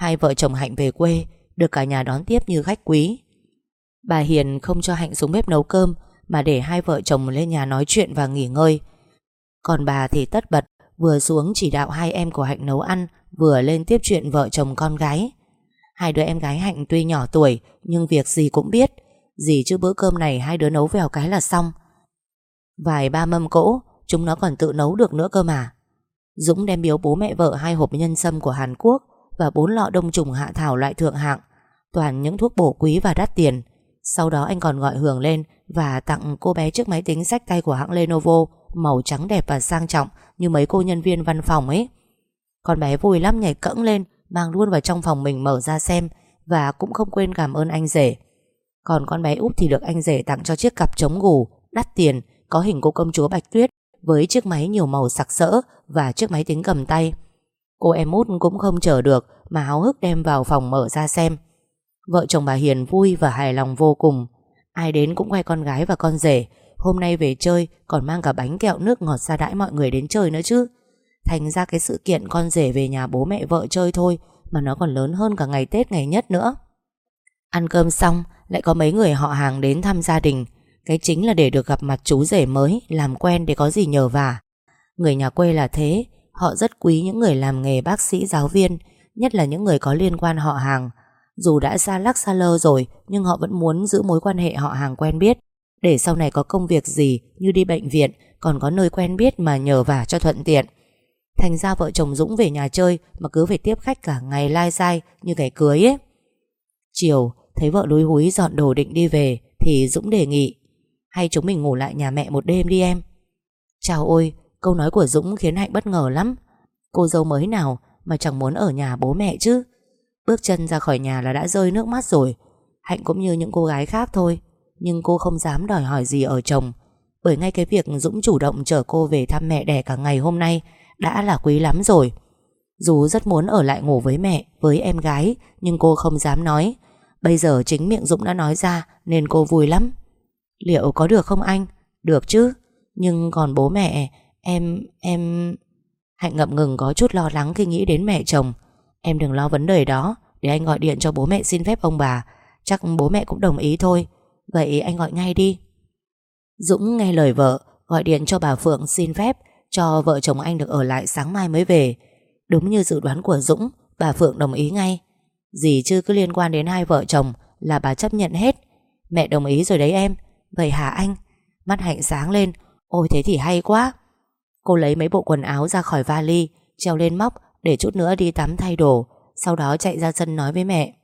Hai vợ chồng Hạnh về quê, Được cả nhà đón tiếp như khách quý. Bà Hiền không cho Hạnh xuống bếp nấu cơm, Mà để hai vợ chồng lên nhà nói chuyện và nghỉ ngơi. Còn bà thì tất bật, Vừa xuống chỉ đạo hai em của Hạnh nấu ăn, Vừa lên tiếp chuyện vợ chồng con gái. Hai đứa em gái Hạnh tuy nhỏ tuổi, Nhưng việc gì cũng biết Gì chứ bữa cơm này hai đứa nấu vèo cái là xong. Vài ba mâm cỗ, Chúng nó còn tự nấu được nữa cơ mà. Dũng đem biếu bố mẹ vợ hai hộp nhân sâm của Hàn Quốc và bốn lọ đông trùng hạ thảo loại thượng hạng, Toàn những thuốc bổ quý và đắt tiền. Sau đó anh còn gọi Hường lên Và tặng cô bé chiếc máy tính sách tay của hãng Lenovo, Màu trắng đẹp và sang trọng Như mấy cô nhân viên văn phòng ấy. Con bé vui lắm nhảy cẫng lên, Mang luôn vào trong phòng mình mở ra xem Và cũng không quên cảm ơn anh rể. Còn con bé út thì được anh rể tặng cho chiếc cặp chống gù, Đắt tiền, Có hình cô công chúa Bạch Tuyết Với chiếc máy nhiều màu sặc sỡ Và chiếc máy tính cầm tay. Cô em út cũng không chờ được Mà háo hức đem vào phòng mở ra xem. Vợ chồng bà Hiền vui và hài lòng vô cùng. Ai đến cũng quay con gái và con rể. Hôm nay về chơi, Còn mang cả bánh kẹo nước ngọt ra đãi mọi người đến chơi nữa chứ. Thành ra cái sự kiện con rể về nhà bố mẹ vợ chơi thôi, Mà nó còn lớn hơn cả ngày Tết ngày nhất nữa. Ăn cơm xong, Lại có mấy người họ hàng đến thăm gia đình. Cái chính là để được gặp mặt chú rể mới, Làm quen để có gì nhờ vả. Người nhà quê là thế Họ rất quý những người làm nghề bác sĩ, giáo viên, Nhất là những người có liên quan họ hàng. Dù đã xa lắc xa lơ rồi, Nhưng họ vẫn muốn giữ mối quan hệ họ hàng quen biết. Để sau này có công việc gì Như đi bệnh viện, Còn có nơi quen biết mà nhờ vả cho thuận tiện. Thành ra vợ chồng Dũng về nhà chơi Mà cứ phải tiếp khách cả ngày lai dai Như ngày cưới ấy. Chiều, thấy vợ lúi húi dọn đồ định đi về Thì Dũng đề nghị, Hay chúng mình ngủ lại nhà mẹ một đêm đi em. Chào ôi Câu nói của Dũng khiến Hạnh bất ngờ lắm. Cô dâu mới nào mà chẳng muốn ở nhà bố mẹ chứ? Bước chân ra khỏi nhà là đã rơi nước mắt rồi. Hạnh cũng như những cô gái khác thôi, Nhưng cô không dám đòi hỏi gì ở chồng. Bởi ngay cái việc Dũng chủ động chở cô về thăm mẹ đẻ cả ngày hôm nay Đã là quý lắm rồi. Dù rất muốn ở lại ngủ với mẹ, Với em gái, Nhưng cô không dám nói. Bây giờ chính miệng Dũng đã nói ra Nên cô vui lắm. Liệu có được không anh? Được chứ, Nhưng còn bố mẹ Em, em... Hạnh ngậm ngừng có chút lo lắng khi nghĩ đến mẹ chồng. Em đừng lo vấn đề đó Để anh gọi điện cho bố mẹ xin phép ông bà. Chắc bố mẹ cũng đồng ý thôi. Vậy anh gọi ngay đi. Dũng nghe lời vợ Gọi điện cho bà Phượng xin phép Cho vợ chồng anh được ở lại sáng mai mới về. Đúng như dự đoán của Dũng Bà Phượng đồng ý ngay. Gì chứ cứ liên quan đến hai vợ chồng Là bà chấp nhận hết. Mẹ đồng ý rồi đấy em. Vậy hả anh? Mắt Hạnh sáng lên. Ôi thế thì hay quá. Cô lấy mấy bộ quần áo ra khỏi vali Treo lên móc để chút nữa đi tắm thay đồ Sau đó chạy ra sân nói với mẹ.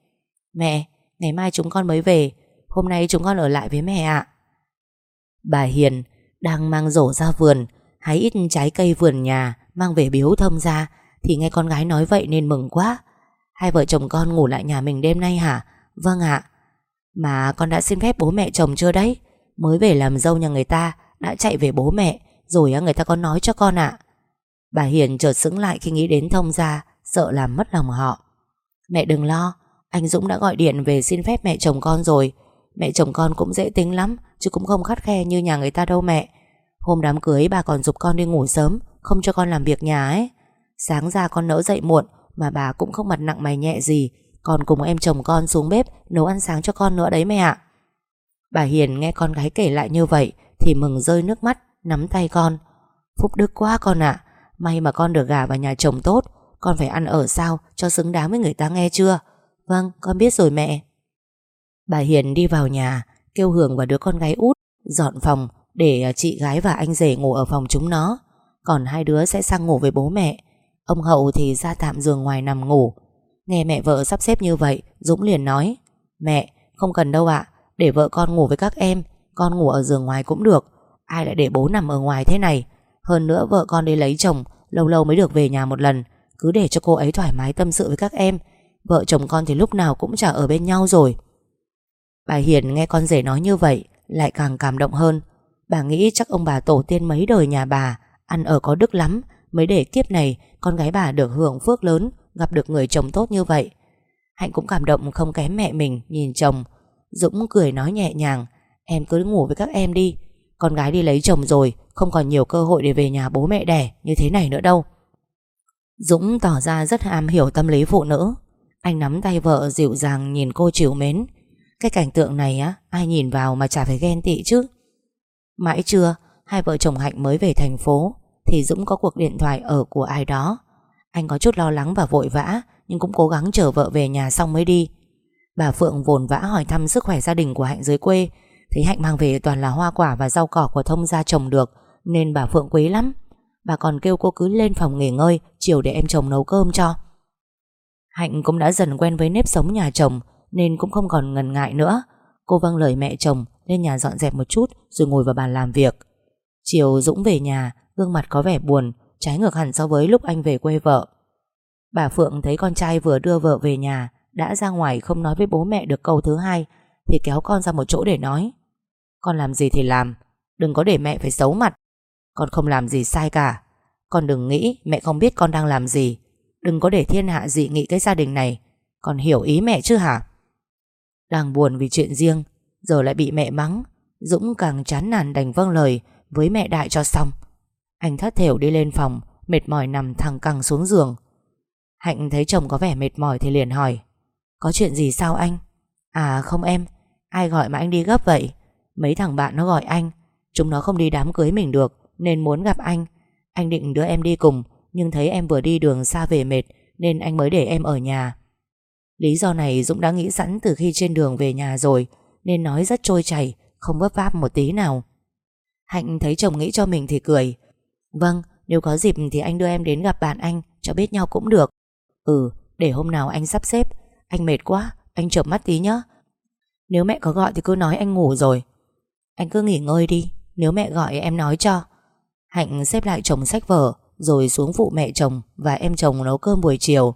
Mẹ, ngày mai chúng con mới về Hôm nay chúng con ở lại với mẹ ạ. Bà Hiền Đang mang rổ ra vườn Hái ít trái cây vườn nhà Mang về biếu thơm ra Thì nghe con gái nói vậy nên mừng quá. Hai vợ chồng con ngủ lại nhà mình đêm nay hả? Vâng ạ. Mà con đã xin phép bố mẹ chồng chưa đấy? Mới về làm dâu nhà người ta Đã chạy về bố mẹ rồi người ta có nói cho con ạ. Bà Hiền chợt sững lại khi nghĩ đến thông gia, Sợ làm mất lòng họ. Mẹ đừng lo, Anh Dũng đã gọi điện về xin phép mẹ chồng con rồi. Mẹ chồng con cũng dễ tính lắm, Chứ cũng không khắt khe như nhà người ta đâu mẹ. Hôm đám cưới, bà còn dục con đi ngủ sớm, Không cho con làm việc nhà ấy. Sáng ra con nỡ dậy muộn, Mà bà cũng không mặt nặng mày nhẹ gì. Còn cùng em chồng con xuống bếp, Nấu ăn sáng cho con nữa đấy mẹ ạ. Bà Hiền nghe con gái kể lại như vậy, Thì mừng rơi nước mắt. Nắm tay con. Phúc đức quá con ạ. May mà con được gả vào nhà chồng tốt. Con phải ăn ở sao cho xứng đáng với người ta nghe chưa? Vâng con biết rồi mẹ. Bà Hiền đi vào nhà, Kêu Hường và đứa con gái út Dọn phòng để à, chị gái và anh rể ngủ ở phòng chúng nó. Còn hai đứa sẽ sang ngủ với bố mẹ. Ông Hậu thì ra tạm giường ngoài nằm ngủ. Nghe mẹ vợ sắp xếp như vậy, Dũng liền nói, Mẹ, không cần đâu ạ. Để vợ con ngủ với các em, Con ngủ ở giường ngoài cũng được. Ai lại để bố nằm ở ngoài thế này? Hơn nữa vợ con đi lấy chồng, Lâu lâu mới được về nhà một lần. Cứ để cho cô ấy thoải mái tâm sự với các em. Vợ chồng con thì lúc nào cũng chả ở bên nhau rồi. Bà Hiền nghe con rể nói như vậy, Lại càng cảm động hơn. Bà nghĩ chắc ông bà tổ tiên mấy đời nhà bà, Ăn ở có đức lắm. Mới để kiếp này, con gái bà được hưởng phước lớn, Gặp được người chồng tốt như vậy. Hạnh cũng cảm động không kém mẹ mình, Nhìn chồng. Dũng cười nói nhẹ nhàng, Em cứ ngủ với các em đi con gái đi lấy chồng rồi, Không còn nhiều cơ hội để về nhà bố mẹ đẻ Như thế này nữa đâu. Dũng tỏ ra rất am hiểu tâm lý phụ nữ. Anh nắm tay vợ dịu dàng Nhìn cô chịu mến. Cái cảnh tượng này á, Ai nhìn vào mà chả phải ghen tị chứ. Mãi trưa, Hai vợ chồng Hạnh mới về thành phố, Thì Dũng có cuộc điện thoại ở của ai đó. Anh có chút lo lắng và vội vã, Nhưng cũng cố gắng chờ vợ về nhà xong mới đi. Bà Phượng vồn vã hỏi thăm sức khỏe gia đình của Hạnh dưới quê Thấy Hạnh mang về toàn là hoa quả và rau cỏ của thông gia trồng được, Nên bà Phượng quý lắm. Bà còn kêu cô cứ lên phòng nghỉ ngơi, Chiều để em chồng nấu cơm cho. Hạnh cũng đã dần quen với nếp sống nhà chồng, Nên cũng không còn ngần ngại nữa. Cô vâng lời mẹ chồng, Lên nhà dọn dẹp một chút, Rồi ngồi vào bàn làm việc. Chiều Dũng về nhà, Gương mặt có vẻ buồn, Trái ngược hẳn so với lúc anh về quê vợ. Bà Phượng thấy con trai vừa đưa vợ về nhà, Đã ra ngoài không nói với bố mẹ được câu thứ hai, Thì kéo con ra một chỗ để nói. Con làm gì thì làm, Đừng có để mẹ phải xấu mặt. Con không làm gì sai cả. Con đừng nghĩ mẹ không biết con đang làm gì. Đừng có để thiên hạ dị nghị cái gia đình này. Con hiểu ý mẹ chứ hả? Đang buồn vì chuyện riêng, Giờ lại bị mẹ mắng. Dũng càng chán nản đành vâng lời Với mẹ đại cho xong. Anh thất thểu đi lên phòng, Mệt mỏi nằm thẳng cẳng xuống giường. Hạnh thấy chồng có vẻ mệt mỏi thì liền hỏi, Có chuyện gì sao anh? À không em. Ai gọi mà anh đi gấp vậy? Mấy thằng bạn nó gọi anh. Chúng nó không đi đám cưới mình được, Nên muốn gặp anh. Anh định đưa em đi cùng, Nhưng thấy em vừa đi đường xa về mệt, Nên anh mới để em ở nhà. Lý do này Dũng đã nghĩ sẵn từ khi trên đường về nhà rồi, Nên nói rất trôi chảy, Không vấp váp một tí nào. Hạnh thấy chồng nghĩ cho mình thì cười. Vâng nếu có dịp thì anh đưa em đến gặp bạn anh, Cho biết nhau cũng được. Ừ để hôm nào anh sắp xếp. Anh mệt quá, Anh chợp mắt tí nhé Nếu mẹ có gọi thì cứ nói anh ngủ rồi. Anh cứ nghỉ ngơi đi, Nếu mẹ gọi em nói cho. Hạnh xếp lại chồng sách vở, Rồi xuống phụ mẹ chồng Và em chồng nấu cơm buổi chiều.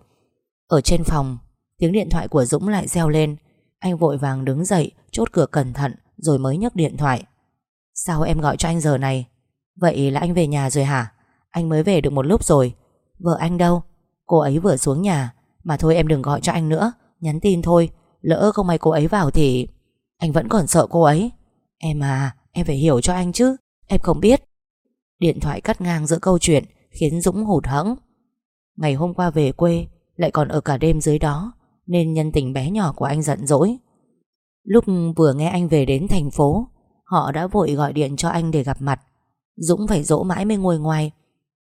Ở trên phòng, Tiếng điện thoại của Dũng lại reo lên. Anh vội vàng đứng dậy, Chốt cửa cẩn thận, Rồi mới nhấc điện thoại. Sao em gọi cho anh giờ này? Vậy là anh về nhà rồi hả? Anh mới về được một lúc rồi. Vợ anh đâu? Cô ấy vừa xuống nhà, Mà thôi em đừng gọi cho anh nữa, Nhắn tin thôi. Lỡ không may cô ấy vào thì Anh vẫn còn sợ cô ấy. Em à Em phải hiểu cho anh chứ, Em không biết. Điện thoại cắt ngang giữa câu chuyện, Khiến Dũng hụt hẫng. Ngày hôm qua về quê, Lại còn ở cả đêm dưới đó, Nên nhân tình bé nhỏ của anh giận dỗi. Lúc vừa nghe anh về đến thành phố, Họ đã vội gọi điện cho anh để gặp mặt. Dũng phải dỗ mãi mới ngồi ngoài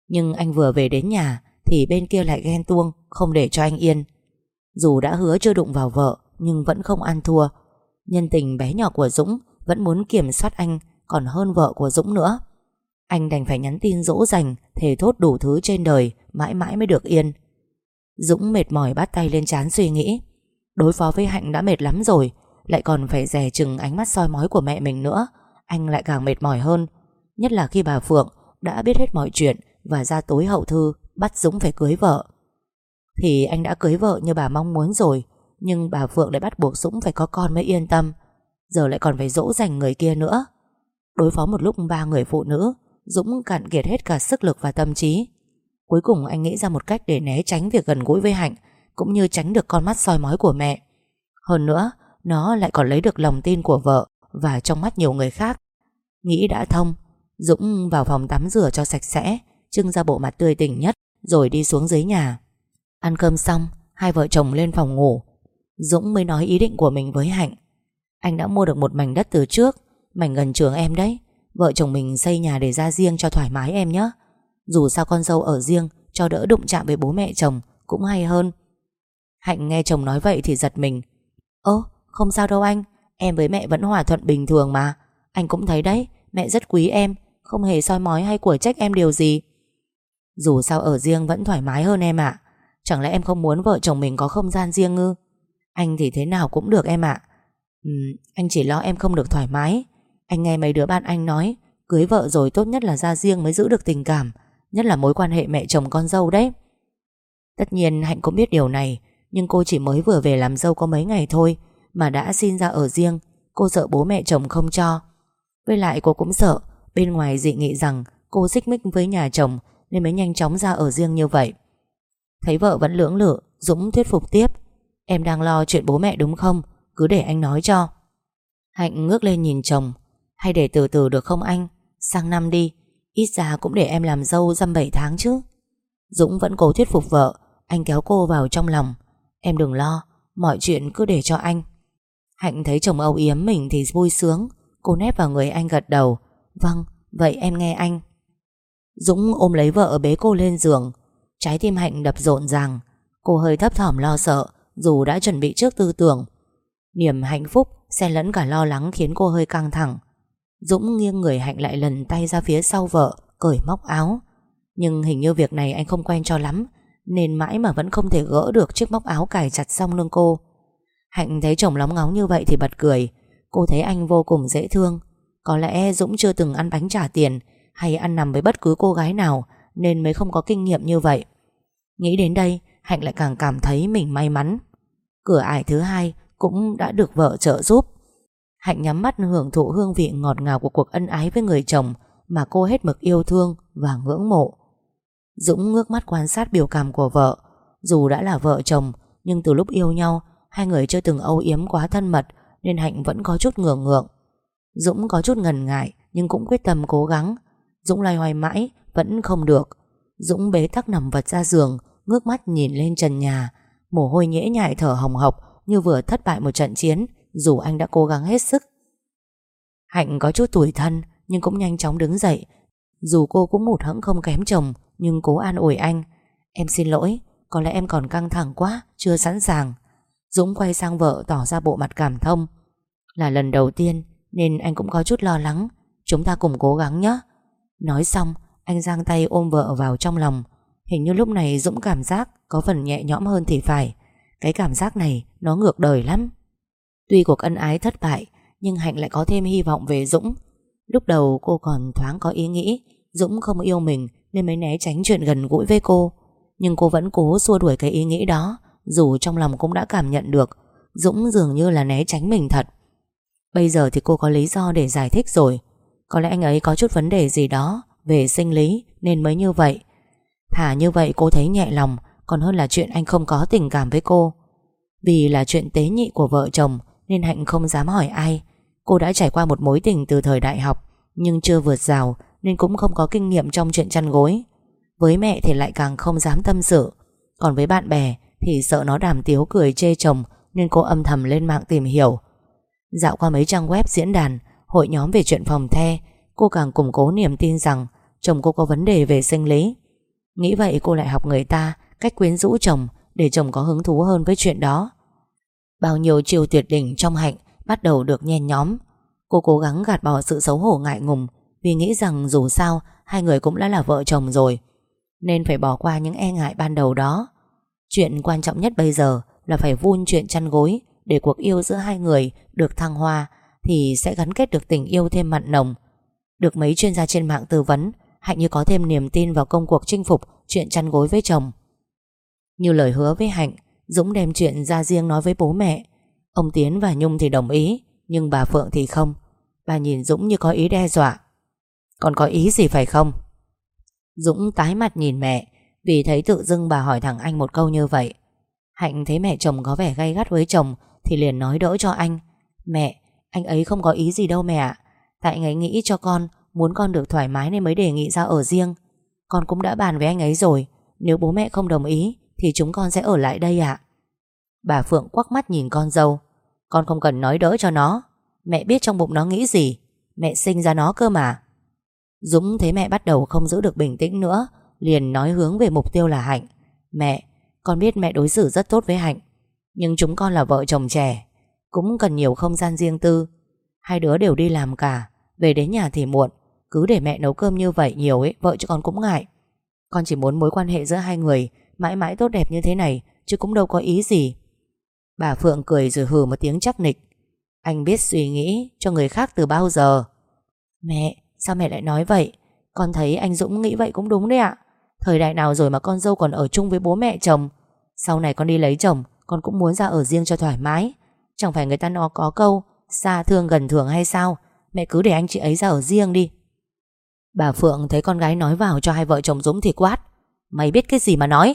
Nhưng anh vừa về đến nhà, Thì bên kia lại ghen tuông, Không để cho anh yên. Dù đã hứa chưa đụng vào vợ, Nhưng vẫn không ăn thua. Nhân tình bé nhỏ của Dũng vẫn muốn kiểm soát anh, Còn hơn vợ của Dũng nữa. Anh đành phải nhắn tin dỗ dành, Thề thốt đủ thứ trên đời, Mãi mãi mới được yên. Dũng mệt mỏi bắt tay lên chán suy nghĩ. Đối phó với Hạnh đã mệt lắm rồi, Lại còn phải dè chừng ánh mắt soi mói của mẹ mình nữa, Anh lại càng mệt mỏi hơn. Nhất là khi bà Phượng đã biết hết mọi chuyện Và ra tối hậu thư Bắt Dũng phải cưới vợ. Thì anh đã cưới vợ như bà mong muốn rồi, Nhưng bà Phượng lại bắt buộc Dũng phải có con mới yên tâm. Giờ lại còn phải dỗ dành người kia nữa. Đối phó một lúc ba người phụ nữ, Dũng cạn kiệt hết cả sức lực và tâm trí. Cuối cùng anh nghĩ ra một cách để né tránh việc gần gũi với Hạnh, Cũng như tránh được con mắt soi mói của mẹ. Hơn nữa, Nó lại còn lấy được lòng tin của vợ Và trong mắt nhiều người khác. Nghĩ đã thông, Dũng vào phòng tắm rửa cho sạch sẽ, Trưng ra bộ mặt tươi tỉnh nhất, Rồi đi xuống dưới nhà. Ăn cơm xong, Hai vợ chồng lên phòng ngủ. Dũng mới nói ý định của mình với Hạnh. Anh đã mua được một mảnh đất từ trước. Mảnh gần trường em đấy. Vợ chồng mình xây nhà để ra riêng cho thoải mái em nhé. Dù sao con dâu ở riêng, Cho đỡ đụng chạm với bố mẹ chồng Cũng hay hơn. Hạnh nghe chồng nói vậy thì giật mình. Ơ, không sao đâu anh. Em với mẹ vẫn hòa thuận bình thường mà. Anh cũng thấy đấy, Mẹ rất quý em. Không hề soi mói hay của trách em điều gì. Dù sao ở riêng vẫn thoải mái hơn em ạ. Chẳng lẽ em không muốn vợ chồng mình có không gian riêng ngư Anh thì thế nào cũng được em ạ ừ, Anh chỉ lo em không được thoải mái. Anh nghe mấy đứa bạn anh nói Cưới vợ rồi tốt nhất là ra riêng mới giữ được tình cảm Nhất là mối quan hệ mẹ chồng con dâu đấy. Tất nhiên Hạnh cũng biết điều này Nhưng cô chỉ mới vừa về làm dâu có mấy ngày thôi Mà đã xin ra ở riêng Cô sợ bố mẹ chồng không cho. Với lại cô cũng sợ Bên ngoài dị nghị rằng cô xích mích với nhà chồng Nên mới nhanh chóng ra ở riêng như vậy. Thấy vợ vẫn lưỡng lự Dũng thuyết phục tiếp. Em đang lo chuyện bố mẹ đúng không? Cứ để anh nói cho. Hạnh ngước lên nhìn chồng. Hay để từ từ được không anh? Sang năm đi Ít ra cũng để em làm dâu dăm 7 tháng chứ. Dũng vẫn cố thuyết phục vợ Anh kéo cô vào trong lòng. Em đừng lo Mọi chuyện cứ để cho anh. Hạnh thấy chồng âu yếm mình thì vui sướng. Cô nép vào người anh gật đầu. Vâng, vậy em nghe anh. Dũng ôm lấy vợ bế cô lên giường. Trái tim Hạnh đập rộn ràng. Cô hơi thấp thỏm lo sợ Dù đã chuẩn bị trước tư tưởng Niềm hạnh phúc xen lẫn cả lo lắng Khiến cô hơi căng thẳng. Dũng nghiêng người Hạnh lại lần tay ra phía sau vợ, Cởi móc áo. Nhưng hình như việc này anh không quen cho lắm, Nên mãi mà vẫn không thể gỡ được chiếc móc áo cài chặt xong lưng cô. Hạnh thấy chồng lóng ngóng như vậy thì bật cười. Cô thấy anh vô cùng dễ thương. Có lẽ Dũng chưa từng ăn bánh trả tiền Hay ăn nằm với bất cứ cô gái nào Nên mới không có kinh nghiệm như vậy. Nghĩ đến đây, Hạnh lại càng cảm thấy mình may mắn. Cửa ải thứ hai cũng đã được vợ trợ giúp. Hạnh nhắm mắt hưởng thụ hương vị ngọt ngào Của cuộc ân ái với người chồng Mà cô hết mực yêu thương và ngưỡng mộ. Dũng ngước mắt quan sát biểu cảm của vợ. Dù đã là vợ chồng, Nhưng từ lúc yêu nhau, Hai người chưa từng âu yếm quá thân mật Nên Hạnh vẫn có chút ngượng ngượng. Dũng có chút ngần ngại Nhưng cũng quyết tâm cố gắng. Dũng loay hoay mãi, Vẫn không được. Dũng bế tắc nằm vật ra giường, Ngước mắt nhìn lên trần nhà. Mồ hôi nhễ nhại thở hồng hộc như vừa thất bại một trận chiến, Dù anh đã cố gắng hết sức. Hạnh có chút tủi thân, Nhưng cũng nhanh chóng đứng dậy. Dù cô cũng một hẫng không kém chồng, Nhưng cố an ủi anh, Em xin lỗi, Có lẽ em còn căng thẳng quá, Chưa sẵn sàng. Dũng quay sang vợ tỏ ra bộ mặt cảm thông, Là lần đầu tiên, Nên anh cũng có chút lo lắng, Chúng ta cùng cố gắng nhé. Nói xong, anh giang tay ôm vợ vào trong lòng. Hình như lúc này Dũng cảm giác Có phần nhẹ nhõm hơn thì phải. Cái cảm giác này nó ngược đời lắm. Tuy cuộc ân ái thất bại, Nhưng Hạnh lại có thêm hy vọng về Dũng. Lúc đầu cô còn thoáng có ý nghĩ, Dũng không yêu mình Nên mới né tránh chuyện gần gũi với cô. Nhưng cô vẫn cố xua đuổi cái ý nghĩ đó, Dù trong lòng cũng đã cảm nhận được. Dũng dường như là né tránh mình thật. Bây giờ thì cô có lý do để giải thích rồi. Có lẽ anh ấy có chút vấn đề gì đó Về sinh lý Nên mới như vậy. Thả như vậy cô thấy nhẹ lòng, Còn hơn là chuyện anh không có tình cảm với cô. Vì là chuyện tế nhị của vợ chồng, Nên Hạnh không dám hỏi ai. Cô đã trải qua một mối tình từ thời đại học, Nhưng chưa vượt rào, Nên cũng không có kinh nghiệm trong chuyện chăn gối. Với mẹ thì lại càng không dám tâm sự. Còn với bạn bè Thì sợ nó đàm tiếu cười chê chồng, Nên cô âm thầm lên mạng tìm hiểu. Dạo qua mấy trang web diễn đàn, Hội nhóm về chuyện phòng the, Cô càng củng cố niềm tin rằng Chồng cô có vấn đề về sinh lý. Nghĩ vậy cô lại học người ta Cách quyến rũ chồng để chồng có hứng thú hơn với chuyện đó. Bao nhiêu chiều tuyệt đỉnh trong hạnh Bắt đầu được nhen nhóm. Cô cố gắng gạt bỏ sự xấu hổ ngại ngùng, Vì nghĩ rằng dù sao, Hai người cũng đã là vợ chồng rồi, Nên phải bỏ qua những e ngại ban đầu đó. Chuyện quan trọng nhất bây giờ Là phải vun chuyện chăn gối Để cuộc yêu giữa hai người được thăng hoa Thì sẽ gắn kết được tình yêu thêm mặn nồng. Được mấy chuyên gia trên mạng tư vấn, Hạnh như có thêm niềm tin vào công cuộc chinh phục Chuyện chăn gối với chồng. Như lời hứa với Hạnh Dũng đem chuyện ra riêng nói với bố mẹ. Ông Tiến và Nhung thì đồng ý Nhưng bà Phượng thì không. Bà nhìn Dũng như có ý đe dọa. Còn có ý gì phải không? Dũng tái mặt nhìn mẹ Vì thấy tự dưng bà hỏi thẳng anh một câu như vậy. Hạnh thấy mẹ chồng có vẻ gay gắt với chồng Thì liền nói đỡ cho anh. Mẹ, anh ấy không có ý gì đâu mẹ ạ. Tại anh ấy nghĩ cho con Muốn con được thoải mái nên mới đề nghị ra ở riêng. Con cũng đã bàn với anh ấy rồi Nếu bố mẹ không đồng ý thì chúng con sẽ ở lại đây ạ. Bà Phượng quắc mắt nhìn con dâu. Con không cần nói đỡ cho nó. Mẹ biết trong bụng nó nghĩ gì. Mẹ sinh ra nó cơ mà. Dũng thấy mẹ bắt đầu không giữ được bình tĩnh nữa Liền nói hướng về mục tiêu là Hạnh. Mẹ, con biết mẹ đối xử rất tốt với Hạnh Nhưng chúng con là vợ chồng trẻ Cũng cần nhiều không gian riêng tư. Hai đứa đều đi làm cả Về đến nhà thì muộn cứ để mẹ nấu cơm như vậy nhiều ấy Vợ cho con cũng ngại. Con chỉ muốn mối quan hệ giữa hai người Mãi mãi tốt đẹp như thế này, Chứ cũng đâu có ý gì. Bà Phượng cười rồi hừ một tiếng chắc nịch. Anh biết suy nghĩ cho người khác từ bao giờ? Mẹ, Sao mẹ lại nói vậy? Con thấy anh Dũng nghĩ vậy cũng đúng đấy ạ. Thời đại nào rồi mà con dâu còn ở chung với bố mẹ chồng? Sau này con đi lấy chồng, Con cũng muốn ra ở riêng cho thoải mái. Chẳng phải người ta nó có câu, Xa thương gần thường hay sao? Mẹ cứ để anh chị ấy ra ở riêng đi. Bà Phượng thấy con gái nói vào cho hai vợ chồng Dũng thì quát. Mày biết cái gì mà nói?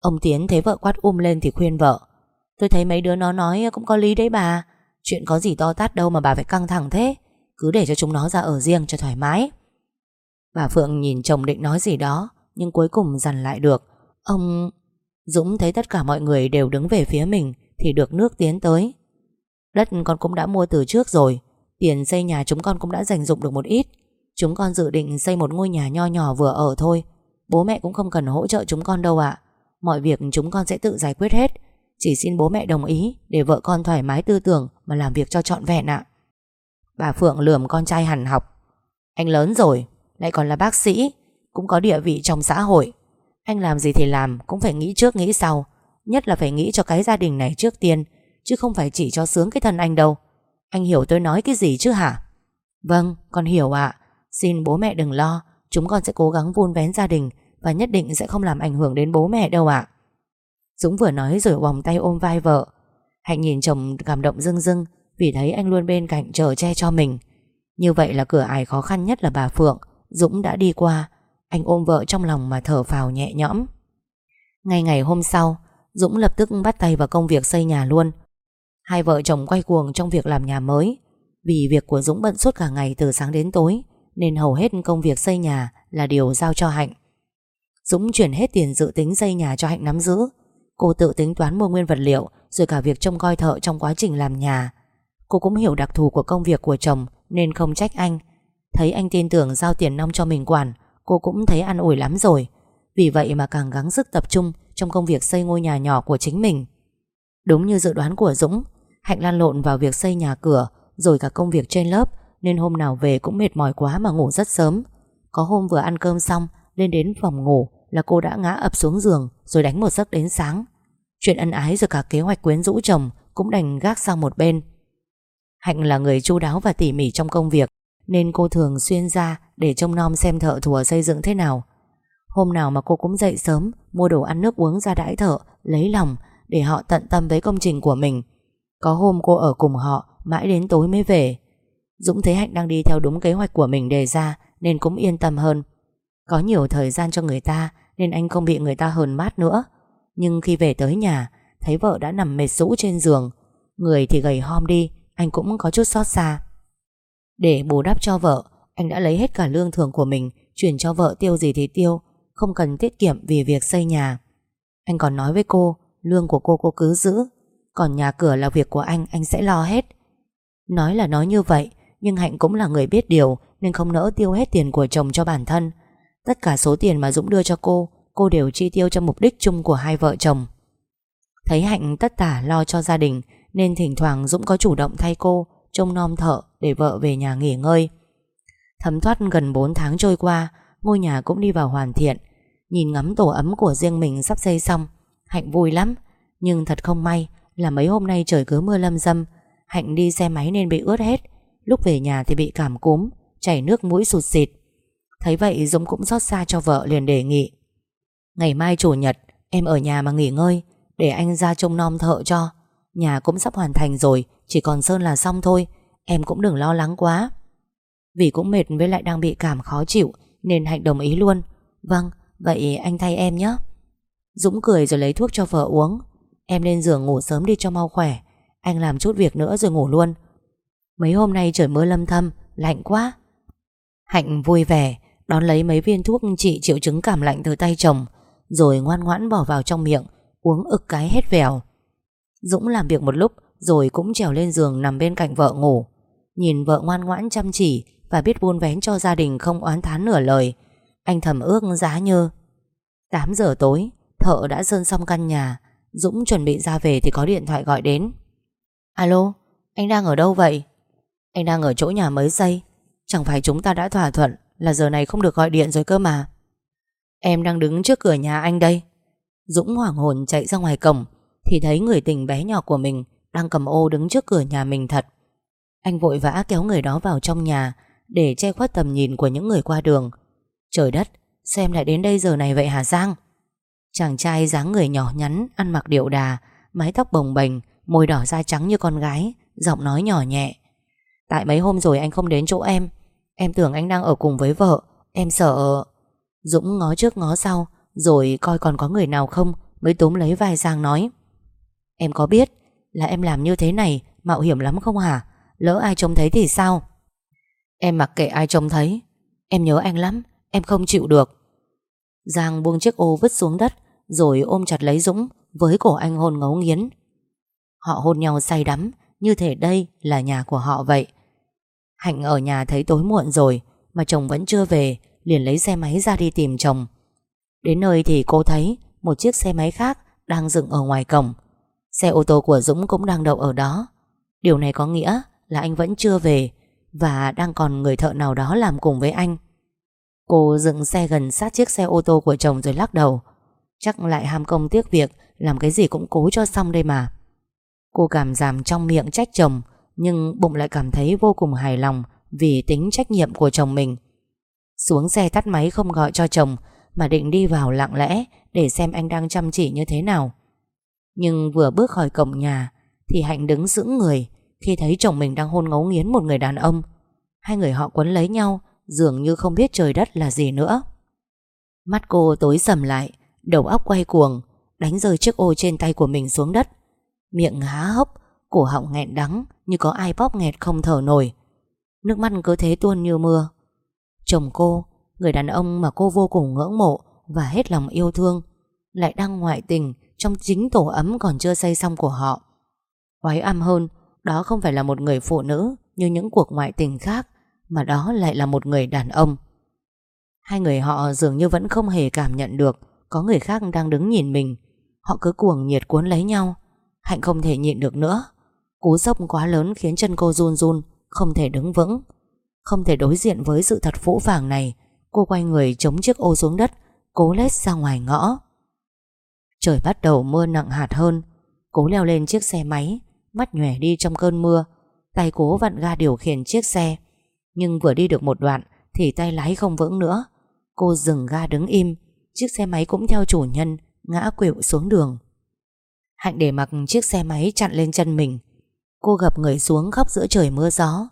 Ông Tiến thấy vợ quát um lên thì khuyên vợ. Tôi thấy mấy đứa nó nói cũng có lý đấy bà. Chuyện có gì to tát đâu mà bà phải căng thẳng thế. Cứ để cho chúng nó ra ở riêng cho thoải mái. Bà Phượng nhìn chồng định nói gì đó, Nhưng cuối cùng dằn lại được. Ông... Dũng thấy tất cả mọi người đều đứng về phía mình Thì được nước tiến tới. Đất con cũng đã mua từ trước rồi. Tiền xây nhà chúng con cũng đã dành dụng được một ít. Chúng con dự định xây một ngôi nhà nho nhỏ vừa ở thôi. Bố mẹ cũng không cần hỗ trợ chúng con đâu ạ. Mọi việc chúng con sẽ tự giải quyết hết. Chỉ xin bố mẹ đồng ý Để vợ con thoải mái tư tưởng Mà làm việc cho trọn vẹn ạ. Bà Phượng lườm con trai hẳn học. Anh lớn rồi, Lại còn là bác sĩ, Cũng có địa vị trong xã hội. Anh làm gì thì làm, Cũng phải nghĩ trước nghĩ sau. Nhất là phải nghĩ cho cái gia đình này trước tiên, Chứ không phải chỉ cho sướng cái thân anh đâu. Anh hiểu tôi nói cái gì chứ hả? Vâng con hiểu ạ. Xin bố mẹ đừng lo, Chúng con sẽ cố gắng vun vén gia đình và nhất định sẽ không làm ảnh hưởng đến bố mẹ đâu ạ. Dũng vừa nói rồi vòng tay ôm vai vợ. Hạnh nhìn chồng cảm động rưng rưng Vì thấy anh luôn bên cạnh chờ che cho mình. Như vậy là cửa ải khó khăn nhất là bà Phượng. Dũng đã đi qua. Anh ôm vợ trong lòng mà thở phào nhẹ nhõm. Ngay ngày hôm sau, Dũng lập tức bắt tay vào công việc xây nhà luôn. Hai vợ chồng quay cuồng trong việc làm nhà mới. Vì việc của Dũng bận suốt cả ngày từ sáng đến tối, Nên hầu hết công việc xây nhà là điều giao cho Hạnh. Dũng chuyển hết tiền dự tính xây nhà cho Hạnh nắm giữ. Cô tự tính toán mua nguyên vật liệu, Rồi cả việc trông coi thợ trong quá trình làm nhà. Cô cũng hiểu đặc thù của công việc của chồng, Nên không trách anh. Thấy anh tin tưởng giao tiền nong cho mình quản, Cô cũng thấy an ủi lắm rồi. Vì vậy mà càng gắng sức tập trung Trong công việc xây ngôi nhà nhỏ của chính mình. Đúng như dự đoán của Dũng, Hạnh lan lộn vào việc xây nhà cửa, Rồi cả công việc trên lớp, Nên hôm nào về cũng mệt mỏi quá mà ngủ rất sớm. Có hôm vừa ăn cơm xong, Lên đến phòng ngủ là cô đã ngã ập xuống giường Rồi đánh một giấc đến sáng. Chuyện ân ái rồi cả kế hoạch quyến rũ chồng Cũng đành gác sang một bên. Hạnh là người chu đáo và tỉ mỉ trong công việc, Nên cô thường xuyên ra Để trông nom xem thợ thùa xây dựng thế nào. Hôm nào mà cô cũng dậy sớm, Mua đồ ăn nước uống ra đãi thợ, Lấy lòng để họ tận tâm với công trình của mình. Có hôm cô ở cùng họ, Mãi đến tối mới về. Dũng thấy Hạnh đang đi theo đúng kế hoạch của mình đề ra, Nên cũng yên tâm hơn. Có nhiều thời gian cho người ta, Nên anh không bị người ta hờn mát nữa. Nhưng khi về tới nhà, Thấy vợ đã nằm mệt rũ trên giường. Người thì gầy hom đi, Anh cũng có chút xót xa. Để bù đắp cho vợ, Anh đã lấy hết cả lương thưởng của mình, Chuyển cho vợ tiêu gì thì tiêu, Không cần tiết kiệm vì việc xây nhà. Anh còn nói với cô, Lương của cô cô cứ giữ. Còn nhà cửa là việc của anh Anh sẽ lo hết. Nói là nói như vậy, Nhưng Hạnh cũng là người biết điều, Nên không nỡ tiêu hết tiền của chồng cho bản thân. Tất cả số tiền mà Dũng đưa cho cô Cô đều chi tiêu cho mục đích chung của hai vợ chồng. Thấy Hạnh tất tả lo cho gia đình, Nên thỉnh thoảng Dũng có chủ động thay cô, Trông nom thợ để vợ về nhà nghỉ ngơi. Thấm thoát gần 4 tháng trôi qua, Ngôi nhà cũng đi vào hoàn thiện. Nhìn ngắm tổ ấm của riêng mình sắp xây xong, Hạnh vui lắm. Nhưng thật không may là mấy hôm nay trời cứ mưa lâm dâm, Hạnh đi xe máy nên bị ướt hết. Lúc về nhà thì bị cảm cúm, Chảy nước mũi sụt xịt. Thấy vậy Dũng cũng xót xa cho vợ liền đề nghị. Ngày mai chủ nhật Em ở nhà mà nghỉ ngơi Để anh ra trông nom thợ cho. Nhà cũng sắp hoàn thành rồi Chỉ còn sơn là xong thôi. Em cũng đừng lo lắng quá. Vì cũng mệt với lại đang bị cảm khó chịu Nên Hạnh đồng ý luôn. Vâng, vậy anh thay em nhé. Dũng cười rồi lấy thuốc cho vợ uống. Em lên giường ngủ sớm đi cho mau khỏe. Anh làm chút việc nữa rồi ngủ luôn. Mấy hôm nay trời mưa lâm thâm Lạnh quá. Hạnh vui vẻ Đón lấy mấy viên thuốc trị triệu chứng cảm lạnh từ tay chồng, Rồi ngoan ngoãn bỏ vào trong miệng, Uống ực cái hết vèo. Dũng làm việc một lúc, Rồi cũng trèo lên giường nằm bên cạnh vợ ngủ. Nhìn vợ ngoan ngoãn chăm chỉ Và biết buôn vén cho gia đình không oán thán nửa lời, Anh thầm ước giá như 8 giờ tối, Thợ đã sơn xong căn nhà, Dũng chuẩn bị ra về thì có điện thoại gọi đến. Alo, Anh đang ở đâu vậy? Anh đang ở chỗ nhà mới xây, Chẳng phải chúng ta đã thỏa thuận. Là giờ này không được gọi điện rồi cơ mà. Em đang đứng trước cửa nhà anh đây. Dũng hoảng hồn chạy ra ngoài cổng, Thì thấy người tình bé nhỏ của mình Đang cầm ô đứng trước cửa nhà mình thật. Anh vội vã kéo người đó vào trong nhà Để che khuất tầm nhìn của những người qua đường. Trời đất, Xem lại đến đây giờ này vậy hả Giang? Chàng trai dáng người nhỏ nhắn, Ăn mặc điệu đà, Mái tóc bồng bềnh, Môi đỏ da trắng như con gái, Giọng nói nhỏ nhẹ. Tại mấy hôm rồi anh không đến chỗ em Em tưởng anh đang ở cùng với vợ. Em sợ. Dũng ngó trước ngó sau, Rồi coi còn có người nào không, Mới túm lấy vai Giang nói. Em có biết là em làm như thế này, Mạo hiểm lắm không hả? Lỡ ai trông thấy thì sao? Em mặc kệ ai trông thấy. Em nhớ anh lắm, Em không chịu được. Giang buông chiếc ô vứt xuống đất, Rồi ôm chặt lấy Dũng Với cổ anh hôn ngấu nghiến. Họ hôn nhau say đắm, Như thể đây là nhà của họ vậy. Hạnh ở nhà thấy tối muộn rồi, Mà chồng vẫn chưa về, Liền lấy xe máy ra đi tìm chồng. Đến nơi thì cô thấy Một chiếc xe máy khác đang dựng ở ngoài cổng. Xe ô tô của Dũng cũng đang đậu ở đó. Điều này có nghĩa là anh vẫn chưa về Và đang còn người thợ nào đó làm cùng với anh. Cô dựng xe gần sát chiếc xe ô tô của chồng rồi lắc đầu. Chắc lại ham công tiếc việc, Làm cái gì cũng cố cho xong đây mà. Cô cảm giảm trong miệng trách chồng nhưng bụng lại cảm thấy vô cùng hài lòng Vì tính trách nhiệm của chồng mình. Xuống xe tắt máy không gọi cho chồng, Mà định đi vào lặng lẽ Để xem anh đang chăm chỉ như thế nào. Nhưng vừa bước khỏi cổng nhà, Thì Hạnh đứng giữ người Khi thấy chồng mình đang hôn ngấu nghiến một người đàn ông. Hai người họ quấn lấy nhau, Dường như không biết trời đất là gì nữa. Mắt cô tối sầm lại, Đầu óc quay cuồng, Đánh rơi chiếc ô trên tay của mình xuống đất. Miệng há hốc Cổ họng nghẹn đắng, Như có ai bóp nghẹt không thở nổi. Nước mắt cứ thế tuôn như mưa. Chồng cô, Người đàn ông mà cô vô cùng ngưỡng mộ Và hết lòng yêu thương, Lại đang ngoại tình Trong chính tổ ấm còn chưa xây xong của họ. Quái âm hơn, Đó không phải là một người phụ nữ Như những cuộc ngoại tình khác, Mà đó lại là một người đàn ông. Hai người họ dường như vẫn không hề cảm nhận được Có người khác đang đứng nhìn mình. Họ cứ cuồng nhiệt cuốn lấy nhau, Hạnh không thể nhịn được nữa. Cú sốc quá lớn khiến chân cô run run, Không thể đứng vững. Không thể đối diện với sự thật phũ phàng này, Cô quay người chống chiếc ô xuống đất, Cố lết ra ngoài ngõ. Trời bắt đầu mưa nặng hạt hơn, Cố leo lên chiếc xe máy, Mắt nhòe đi trong cơn mưa, Tay cố vặn ga điều khiển chiếc xe. Nhưng vừa đi được một đoạn Thì tay lái không vững nữa. Cô dừng ga đứng im, Chiếc xe máy cũng theo chủ nhân Ngã quỵu xuống đường. Hạnh để mặc chiếc xe máy chặn lên chân mình Cô gập người xuống khóc giữa trời mưa gió.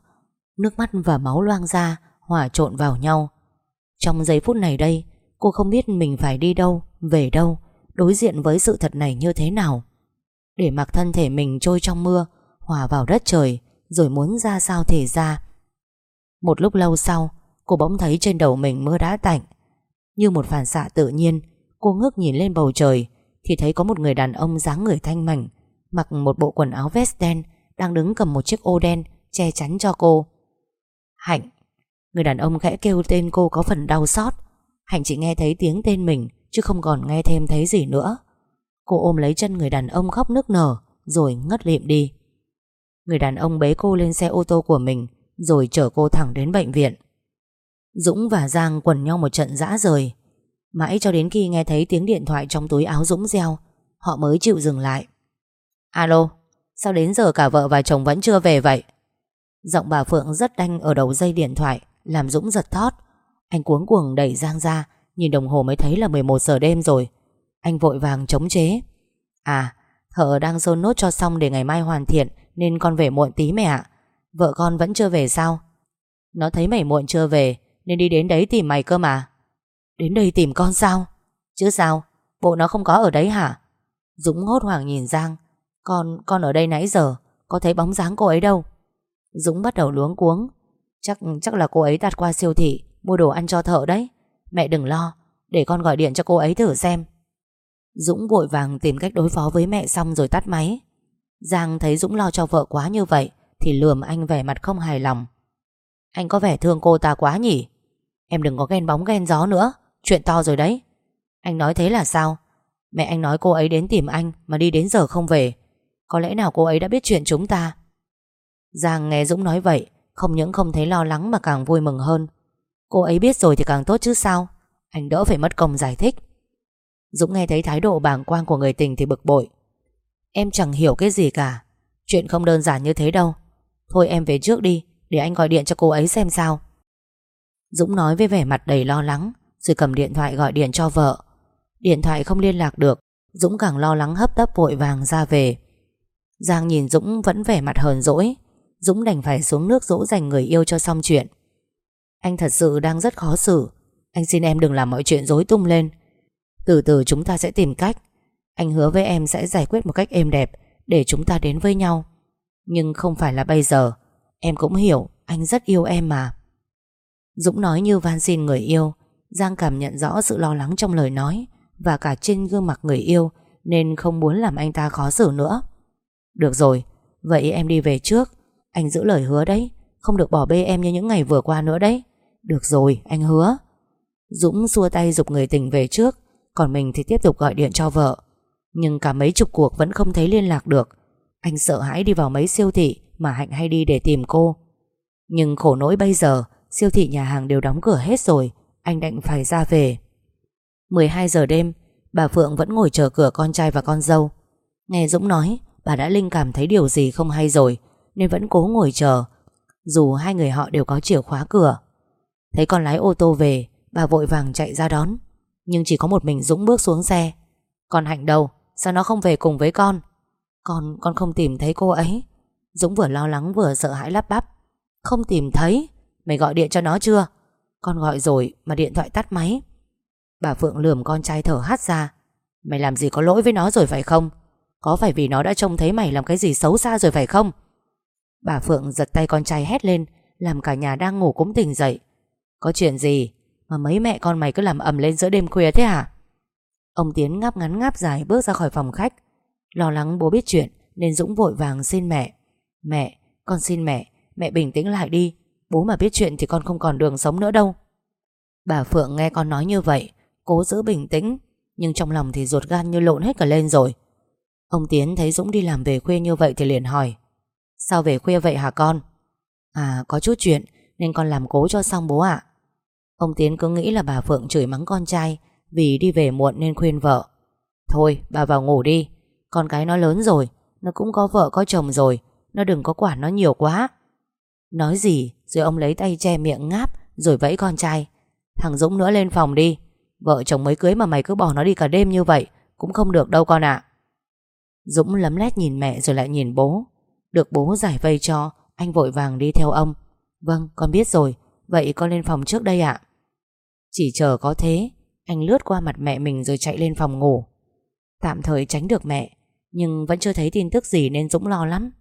Nước mắt và máu loang ra, Hòa trộn vào nhau. Trong giây phút này đây, Cô không biết mình phải đi đâu, Về đâu, Đối diện với sự thật này như thế nào. Để mặc thân thể mình trôi trong mưa, Hòa vào đất trời, Rồi muốn ra sao thì ra. Một lúc lâu sau, Cô bỗng thấy trên đầu mình mưa đã tạnh. Như một phản xạ tự nhiên, Cô ngước nhìn lên bầu trời, Thì thấy có một người đàn ông dáng người thanh mảnh, Mặc một bộ quần áo vest đen đang đứng cầm một chiếc ô đen Che chắn cho cô. Hạnh, Người đàn ông khẽ kêu tên cô có phần đau xót. Hạnh chỉ nghe thấy tiếng tên mình, Chứ không còn nghe thêm thấy gì nữa. Cô ôm lấy chân người đàn ông khóc nức nở, Rồi ngất lịm đi. Người đàn ông bế cô lên xe ô tô của mình, Rồi chở cô thẳng đến bệnh viện. Dũng và Giang quần nhau một trận dã rời. Mãi cho đến khi nghe thấy tiếng điện thoại trong túi áo Dũng reo, Họ mới chịu dừng lại. Alo Sao đến giờ cả vợ và chồng vẫn chưa về vậy? Giọng bà Phượng rất đanh ở đầu dây điện thoại, Làm Dũng giật thót. Anh cuống cuồng đẩy Giang ra, Nhìn đồng hồ mới thấy là 11 giờ đêm rồi. Anh vội vàng chống chế. À thợ đang dôn nốt cho xong để ngày mai hoàn thiện, Nên con về muộn tí mẹ ạ. Vợ con vẫn chưa về sao? Nó thấy mày muộn chưa về, Nên đi đến đấy tìm mày cơ mà. Đến đây tìm con sao? Chứ sao? Bộ nó không có ở đấy hả? Dũng hốt hoảng nhìn Giang con, con ở đây nãy giờ Có thấy bóng dáng cô ấy đâu. Dũng bắt đầu luống cuống. Chắc chắc là cô ấy đặt qua siêu thị Mua đồ ăn cho thợ đấy. Mẹ đừng lo Để con gọi điện cho cô ấy thử xem. Dũng vội vàng tìm cách đối phó với mẹ xong rồi tắt máy. Giang thấy Dũng lo cho vợ quá như vậy Thì lườm anh vẻ mặt không hài lòng. Anh có vẻ thương cô ta quá nhỉ? Em đừng có ghen bóng ghen gió nữa Chuyện to rồi đấy. Anh nói thế là sao? Mẹ anh nói cô ấy đến tìm anh Mà đi đến giờ không về. Có lẽ nào cô ấy đã biết chuyện chúng ta? Giang nghe Dũng nói vậy, Không những không thấy lo lắng mà càng vui mừng hơn. Cô ấy biết rồi thì càng tốt chứ sao? Anh đỡ phải mất công giải thích. Dũng nghe thấy thái độ bàng quang của người tình thì bực bội. Em chẳng hiểu cái gì cả. Chuyện không đơn giản như thế đâu. Thôi em về trước đi, Để anh gọi điện cho cô ấy xem sao. Dũng nói với vẻ mặt đầy lo lắng, Rồi cầm điện thoại gọi điện cho vợ. Điện thoại không liên lạc được, Dũng càng lo lắng hấp tấp vội vàng ra về. Giang nhìn Dũng vẫn vẻ mặt hờn dỗi. Dũng đành phải xuống nước dỗ dành người yêu cho xong chuyện. Anh thật sự đang rất khó xử. Anh xin em đừng làm mọi chuyện rối tung lên. Từ từ chúng ta sẽ tìm cách. Anh hứa với em sẽ giải quyết một cách êm đẹp Để chúng ta đến với nhau. Nhưng không phải là bây giờ. Em cũng hiểu, anh rất yêu em mà. Dũng nói như van xin người yêu. Giang cảm nhận rõ sự lo lắng trong lời nói Và cả trên gương mặt người yêu Nên không muốn làm anh ta khó xử nữa. Được rồi, Vậy em đi về trước. Anh giữ lời hứa đấy, Không được bỏ bê em như những ngày vừa qua nữa đấy. Được rồi, anh hứa. Dũng xua tay dục người tình về trước, Còn mình thì tiếp tục gọi điện cho vợ. Nhưng cả mấy chục cuộc vẫn không thấy liên lạc được. Anh sợ hãi đi vào mấy siêu thị Mà Hạnh hay đi để tìm cô. Nhưng khổ nỗi bây giờ, Siêu thị nhà hàng đều đóng cửa hết rồi, Anh đành phải ra về. 12 giờ đêm, Bà Phượng vẫn ngồi chờ cửa con trai và con dâu. Nghe Dũng nói Bà đã linh cảm thấy điều gì không hay rồi Nên vẫn cố ngồi chờ. Dù hai người họ đều có chìa khóa cửa. Thấy con lái ô tô về Bà vội vàng chạy ra đón. Nhưng chỉ có một mình Dũng bước xuống xe. Con Hạnh đâu? Sao nó không về cùng với con? Con, con không tìm thấy cô ấy. Dũng vừa lo lắng vừa sợ hãi lắp bắp. Không tìm thấy? Mày gọi điện cho nó chưa? Con gọi rồi mà điện thoại tắt máy. Bà Phượng lườm con trai thở hắt ra. Mày làm gì có lỗi với nó rồi phải không? Có phải vì nó đã trông thấy mày làm cái gì xấu xa rồi phải không? Bà Phượng giật tay con trai hét lên Làm cả nhà đang ngủ cũng tỉnh dậy. Có chuyện gì Mà mấy mẹ con mày cứ làm ầm lên giữa đêm khuya thế hả? Ông Tiến ngáp ngắn ngáp dài bước ra khỏi phòng khách. Lo lắng bố biết chuyện Nên Dũng vội vàng xin mẹ. Mẹ, con xin mẹ Mẹ bình tĩnh lại đi. Bố mà biết chuyện thì con không còn đường sống nữa đâu. Bà Phượng nghe con nói như vậy Cố giữ bình tĩnh Nhưng trong lòng thì ruột gan như lộn hết cả lên rồi. Ông Tiến thấy Dũng đi làm về khuya như vậy Thì liền hỏi, Sao về khuya vậy hả con? À có chút chuyện, Nên con làm cố cho xong bố ạ. Ông Tiến cứ nghĩ là bà Phượng chửi mắng con trai Vì đi về muộn nên khuyên vợ, Thôi, bà vào ngủ đi, Con cái nó lớn rồi, Nó cũng có vợ có chồng rồi, Nó đừng có quản nó nhiều quá. Nói gì, rồi ông lấy tay che miệng ngáp Rồi vẫy con trai, Thằng Dũng nữa lên phòng đi, Vợ chồng mới cưới mà mày cứ bỏ nó đi cả đêm như vậy, Cũng không được đâu con ạ. Dũng lấm lét nhìn mẹ rồi lại nhìn bố. Được bố giải vây cho, Anh vội vàng đi theo ông. Vâng con biết rồi. Vậy con lên phòng trước đây ạ. Chỉ chờ có thế, Anh lướt qua mặt mẹ mình rồi chạy lên phòng ngủ. Tạm thời tránh được mẹ, Nhưng vẫn chưa thấy tin tức gì nên Dũng lo lắm.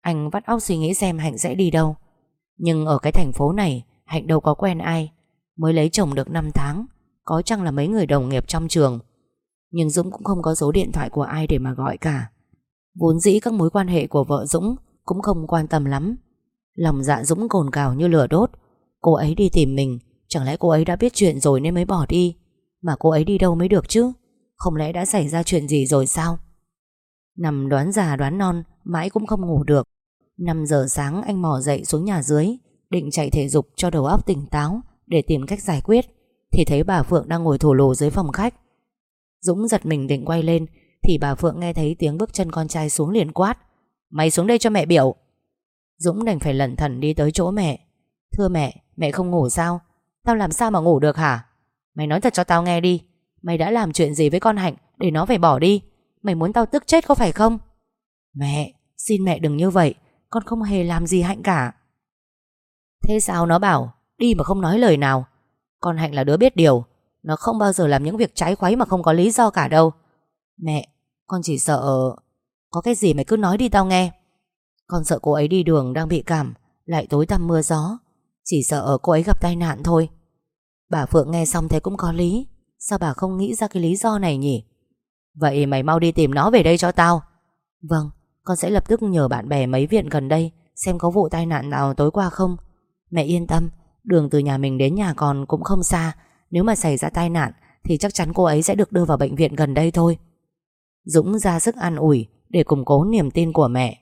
Anh vắt óc suy nghĩ xem Hạnh sẽ đi đâu. Nhưng ở cái thành phố này, Hạnh đâu có quen ai. Mới lấy chồng được 5 tháng, Có chăng là mấy người đồng nghiệp trong trường. Nhưng Dũng cũng không có số điện thoại của ai để mà gọi cả. Vốn dĩ các mối quan hệ của vợ Dũng Cũng không quan tâm lắm. Lòng dạ Dũng cồn cào như lửa đốt. Cô ấy đi tìm mình, Chẳng lẽ cô ấy đã biết chuyện rồi nên mới bỏ đi? Mà cô ấy đi đâu mới được chứ? Không lẽ đã xảy ra chuyện gì rồi sao? Nằm đoán già đoán non, Mãi cũng không ngủ được. 5 giờ sáng anh mò dậy xuống nhà dưới, Định chạy thể dục cho đầu óc tỉnh táo Để tìm cách giải quyết. Thì thấy bà Phượng đang ngồi thổ lồ dưới phòng khách Dũng giật mình định quay lên Thì bà Phượng nghe thấy tiếng bước chân con trai xuống liền quát. Mày xuống đây cho mẹ biểu. Dũng đành phải lẩn thẩn đi tới chỗ mẹ. Thưa mẹ, mẹ không ngủ sao? Tao làm sao mà ngủ được hả? Mày nói thật cho tao nghe đi. Mày đã làm chuyện gì với con Hạnh Để nó phải bỏ đi? Mày muốn tao tức chết có phải không? Mẹ, xin mẹ đừng như vậy. Con không hề làm gì Hạnh cả. Thế sao nó bảo Đi mà không nói lời nào? Con Hạnh là đứa biết điều. Nó không bao giờ làm những việc trái khuấy mà không có lý do cả đâu. Mẹ, con chỉ sợ Có cái gì mày cứ nói đi tao nghe. Con sợ cô ấy đi đường đang bị cảm Lại tối tăm mưa gió. Chỉ sợ cô ấy gặp tai nạn thôi. Bà Phượng nghe xong thấy cũng có lý. Sao bà không nghĩ ra cái lý do này nhỉ? Vậy mày mau đi tìm nó về đây cho tao. Vâng Con sẽ lập tức nhờ bạn bè mấy viện gần đây Xem có vụ tai nạn nào tối qua không. Mẹ yên tâm Đường từ nhà mình đến nhà con cũng không xa. Nếu mà xảy ra tai nạn, Thì chắc chắn cô ấy sẽ được đưa vào bệnh viện gần đây thôi. Dũng ra sức an ủi Để củng cố niềm tin của mẹ.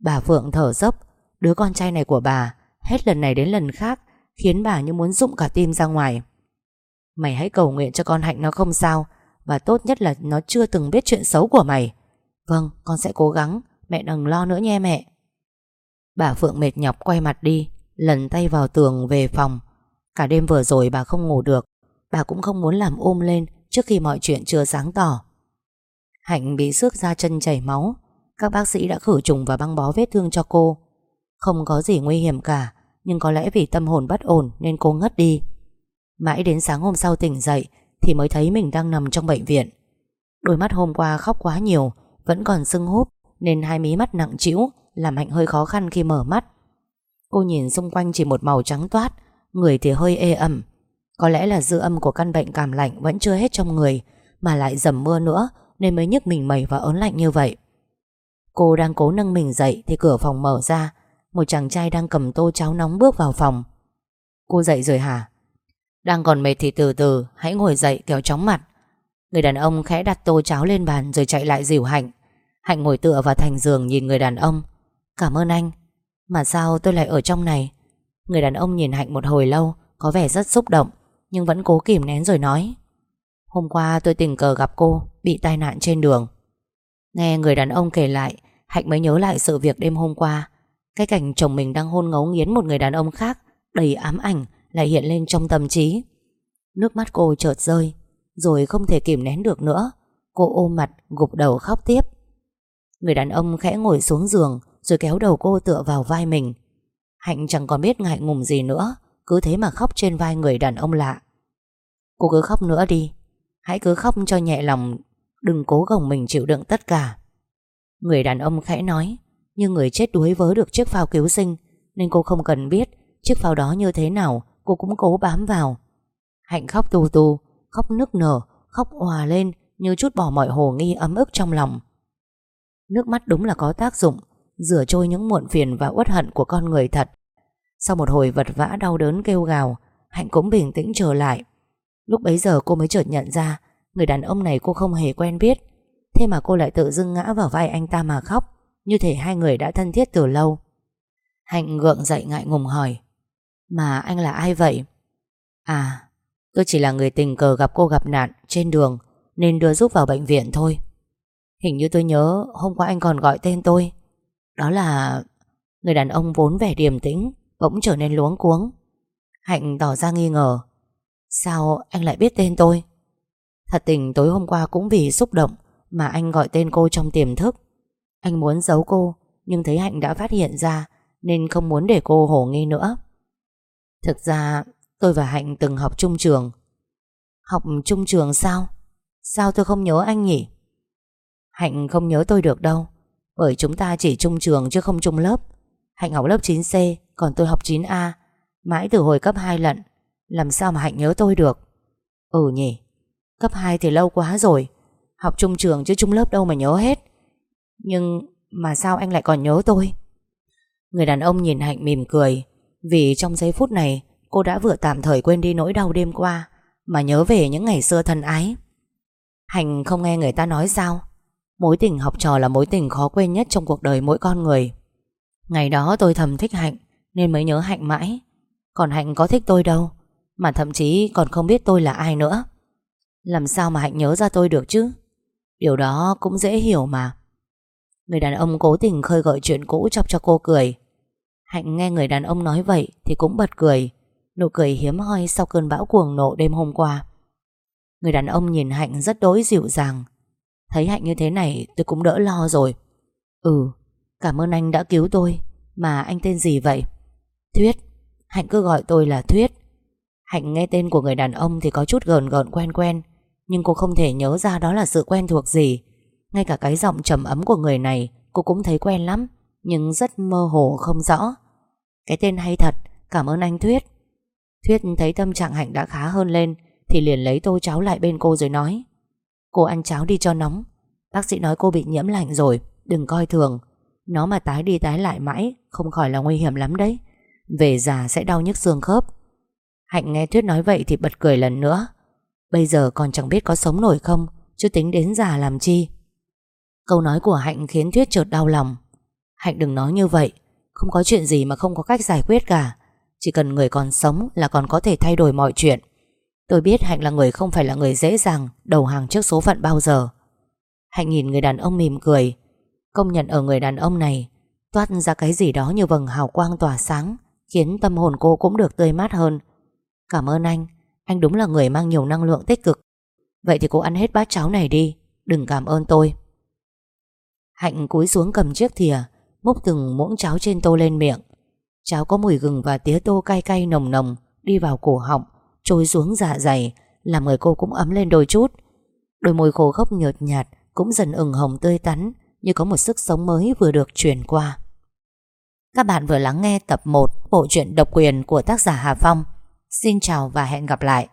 Bà Phượng thở dốc, Đứa con trai này của bà Hết lần này đến lần khác Khiến bà như muốn rụng cả tim ra ngoài. Mày hãy cầu nguyện cho con Hạnh nó không sao Và tốt nhất là nó chưa từng biết chuyện xấu của mày. Vâng con sẽ cố gắng, Mẹ đừng lo nữa nhé mẹ. Bà Phượng mệt nhọc quay mặt đi, Lần tay vào tường về phòng. Cả đêm vừa rồi bà không ngủ được. Bà cũng không muốn làm ôm lên Trước khi mọi chuyện chưa sáng tỏ. Hạnh bị xước da chân chảy máu, Các bác sĩ đã khử trùng và băng bó vết thương cho cô. Không có gì nguy hiểm cả, Nhưng có lẽ vì tâm hồn bất ổn Nên cô ngất đi. Mãi đến sáng hôm sau tỉnh dậy Thì mới thấy mình đang nằm trong bệnh viện. Đôi mắt hôm qua khóc quá nhiều, Vẫn còn sưng húp Nên hai mí mắt nặng trĩu Làm Hạnh hơi khó khăn khi mở mắt. Cô nhìn xung quanh chỉ một màu trắng toát, Người thì hơi ê ẩm có lẽ là dư âm của căn bệnh cảm lạnh Vẫn chưa hết trong người, Mà lại dầm mưa nữa, Nên mới nhức mình mẩy và ớn lạnh như vậy. Cô đang cố nâng mình dậy Thì cửa phòng mở ra, Một chàng trai đang cầm tô cháo nóng bước vào phòng. Cô dậy rồi hả? Đang còn mệt thì từ từ, Hãy ngồi dậy kéo chóng mặt. Người đàn ông khẽ đặt tô cháo lên bàn Rồi chạy lại dìu Hạnh. Hạnh ngồi tựa vào thành giường nhìn người đàn ông. Cảm ơn anh. Mà sao tôi lại ở trong này? Người đàn ông nhìn Hạnh một hồi lâu, Có vẻ rất xúc động. Nhưng vẫn cố kìm nén rồi nói. Hôm qua tôi tình cờ gặp cô, Bị tai nạn trên đường. Nghe người đàn ông kể lại, Hạnh mới nhớ lại sự việc đêm hôm qua. Cái cảnh chồng mình đang hôn ngấu nghiến một người đàn ông khác, Đầy ám ảnh, lại hiện lên trong tâm trí. Nước mắt cô chợt rơi, Rồi không thể kìm nén được nữa. Cô ôm mặt, gục đầu khóc tiếp. Người đàn ông khẽ ngồi xuống giường, Rồi kéo đầu cô tựa vào vai mình. Hạnh chẳng còn biết ngại ngùng gì nữa. Cứ thế mà khóc trên vai người đàn ông lạ. Cô cứ khóc nữa đi. Hãy cứ khóc cho nhẹ lòng. Đừng cố gồng mình chịu đựng tất cả. Người đàn ông khẽ nói Nhưng người chết đuối vớ được chiếc phao cứu sinh, Nên cô không cần biết Chiếc phao đó như thế nào, Cô cũng cố bám vào. Hạnh khóc tu tu, Khóc nức nở, Khóc hòa lên Như chút bỏ mọi hồ nghi ấm ức trong lòng. Nước mắt đúng là có tác dụng, Rửa trôi những muộn phiền và uất hận của con người thật. Sau một hồi vật vã đau đớn kêu gào, Hạnh cũng bình tĩnh trở lại. Lúc bấy giờ cô mới chợt nhận ra, Người đàn ông này cô không hề quen biết. Thế mà cô lại tự dưng ngã vào vai anh ta mà khóc, Như thể hai người đã thân thiết từ lâu. Hạnh gượng dậy ngại ngùng hỏi, Mà anh là ai vậy? À Tôi chỉ là người tình cờ gặp cô gặp nạn Trên đường, Nên đưa giúp vào bệnh viện thôi. Hình như tôi nhớ, hôm qua anh còn gọi tên tôi. Đó là Người đàn ông vốn vẻ điềm tĩnh Bỗng trở nên luống cuống. Hạnh tỏ ra nghi ngờ. Sao anh lại biết tên tôi? Thật tình tối hôm qua cũng vì xúc động Mà anh gọi tên cô trong tiềm thức. Anh muốn giấu cô, Nhưng thấy Hạnh đã phát hiện ra Nên không muốn để cô hổ nghi nữa. Thực ra, tôi và Hạnh từng học chung trường. Học chung trường sao? Sao tôi không nhớ anh nhỉ? Hạnh không nhớ tôi được đâu, Bởi chúng ta chỉ chung trường chứ không chung lớp. Hạnh học lớp 9C còn tôi học 9A Mãi từ hồi cấp 2 lận, Làm sao mà Hạnh nhớ tôi được? Ừ nhỉ, Cấp 2 thì lâu quá rồi, Học chung trường chứ chung lớp đâu mà nhớ hết. Nhưng mà sao anh lại còn nhớ tôi? Người đàn ông nhìn Hạnh mỉm cười, Vì trong giây phút này Cô đã vừa tạm thời quên đi nỗi đau đêm qua Mà nhớ về những ngày xưa thân ái. Hạnh không nghe người ta nói sao, Mối tình học trò là mối tình khó quên nhất Trong cuộc đời mỗi con người. Ngày đó tôi thầm thích Hạnh nên mới nhớ Hạnh mãi. Còn Hạnh có thích tôi đâu, Mà thậm chí còn không biết tôi là ai nữa. Làm sao mà Hạnh nhớ ra tôi được chứ? Điều đó cũng dễ hiểu mà. Người đàn ông cố tình khơi gợi chuyện cũ chọc cho cô cười. Hạnh nghe người đàn ông nói vậy Thì cũng bật cười, Nụ cười hiếm hoi sau cơn bão cuồng nộ đêm hôm qua. Người đàn ông nhìn Hạnh rất đối dịu dàng. Thấy Hạnh như thế này, tôi cũng đỡ lo rồi. Ừ Cảm ơn anh đã cứu tôi, Mà anh tên gì vậy? Thuyết. Hạnh cứ gọi tôi là Thuyết. Hạnh nghe tên của người đàn ông thì có chút gờn gợn quen quen, nhưng cô không thể nhớ ra đó là sự quen thuộc gì. Ngay cả cái giọng trầm ấm của người này Cô cũng thấy quen lắm, Nhưng rất mơ hồ không rõ. Cái tên hay thật, Cảm ơn anh Thuyết. Thuyết thấy tâm trạng Hạnh đã khá hơn lên Thì liền lấy tô cháo lại bên cô rồi nói, Cô ăn cháo đi cho nóng. Bác sĩ nói cô bị nhiễm lạnh rồi, Đừng coi thường. Nó mà tái đi tái lại mãi Không khỏi là nguy hiểm lắm đấy. Về già sẽ đau nhức xương khớp. Hạnh nghe Thuyết nói vậy thì bật cười lần nữa. Bây giờ còn chẳng biết có sống nổi không, Chứ tính đến già làm chi. Câu nói của Hạnh khiến Thuyết chợt đau lòng. Hạnh đừng nói như vậy, Không có chuyện gì mà không có cách giải quyết cả. Chỉ cần người còn sống là còn có thể thay đổi mọi chuyện. Tôi biết Hạnh là người không phải là người dễ dàng Đầu hàng trước số phận bao giờ. Hạnh nhìn người đàn ông mỉm cười. Công nhận ở người đàn ông này, Toát ra cái gì đó như vầng hào quang tỏa sáng. Khiến tâm hồn cô cũng được tươi mát hơn. Cảm ơn anh anh đúng là người mang nhiều năng lượng tích cực. Vậy thì cô ăn hết bát cháo này đi, Đừng cảm ơn tôi. Hạnh cúi xuống cầm chiếc thìa, Múc từng muỗng cháo trên tô lên miệng. Cháo có mùi gừng và tía tô cay cay nồng nồng Đi vào cổ họng, Trôi xuống dạ dày, Làm người cô cũng ấm lên đôi chút. Đôi môi khô khốc nhợt nhạt Cũng dần ửng hồng tươi tắn, Như có một sức sống mới vừa được truyền qua. Các bạn vừa lắng nghe tập 1 Bộ truyện độc quyền của tác giả Hà Phong. Xin chào và hẹn gặp lại.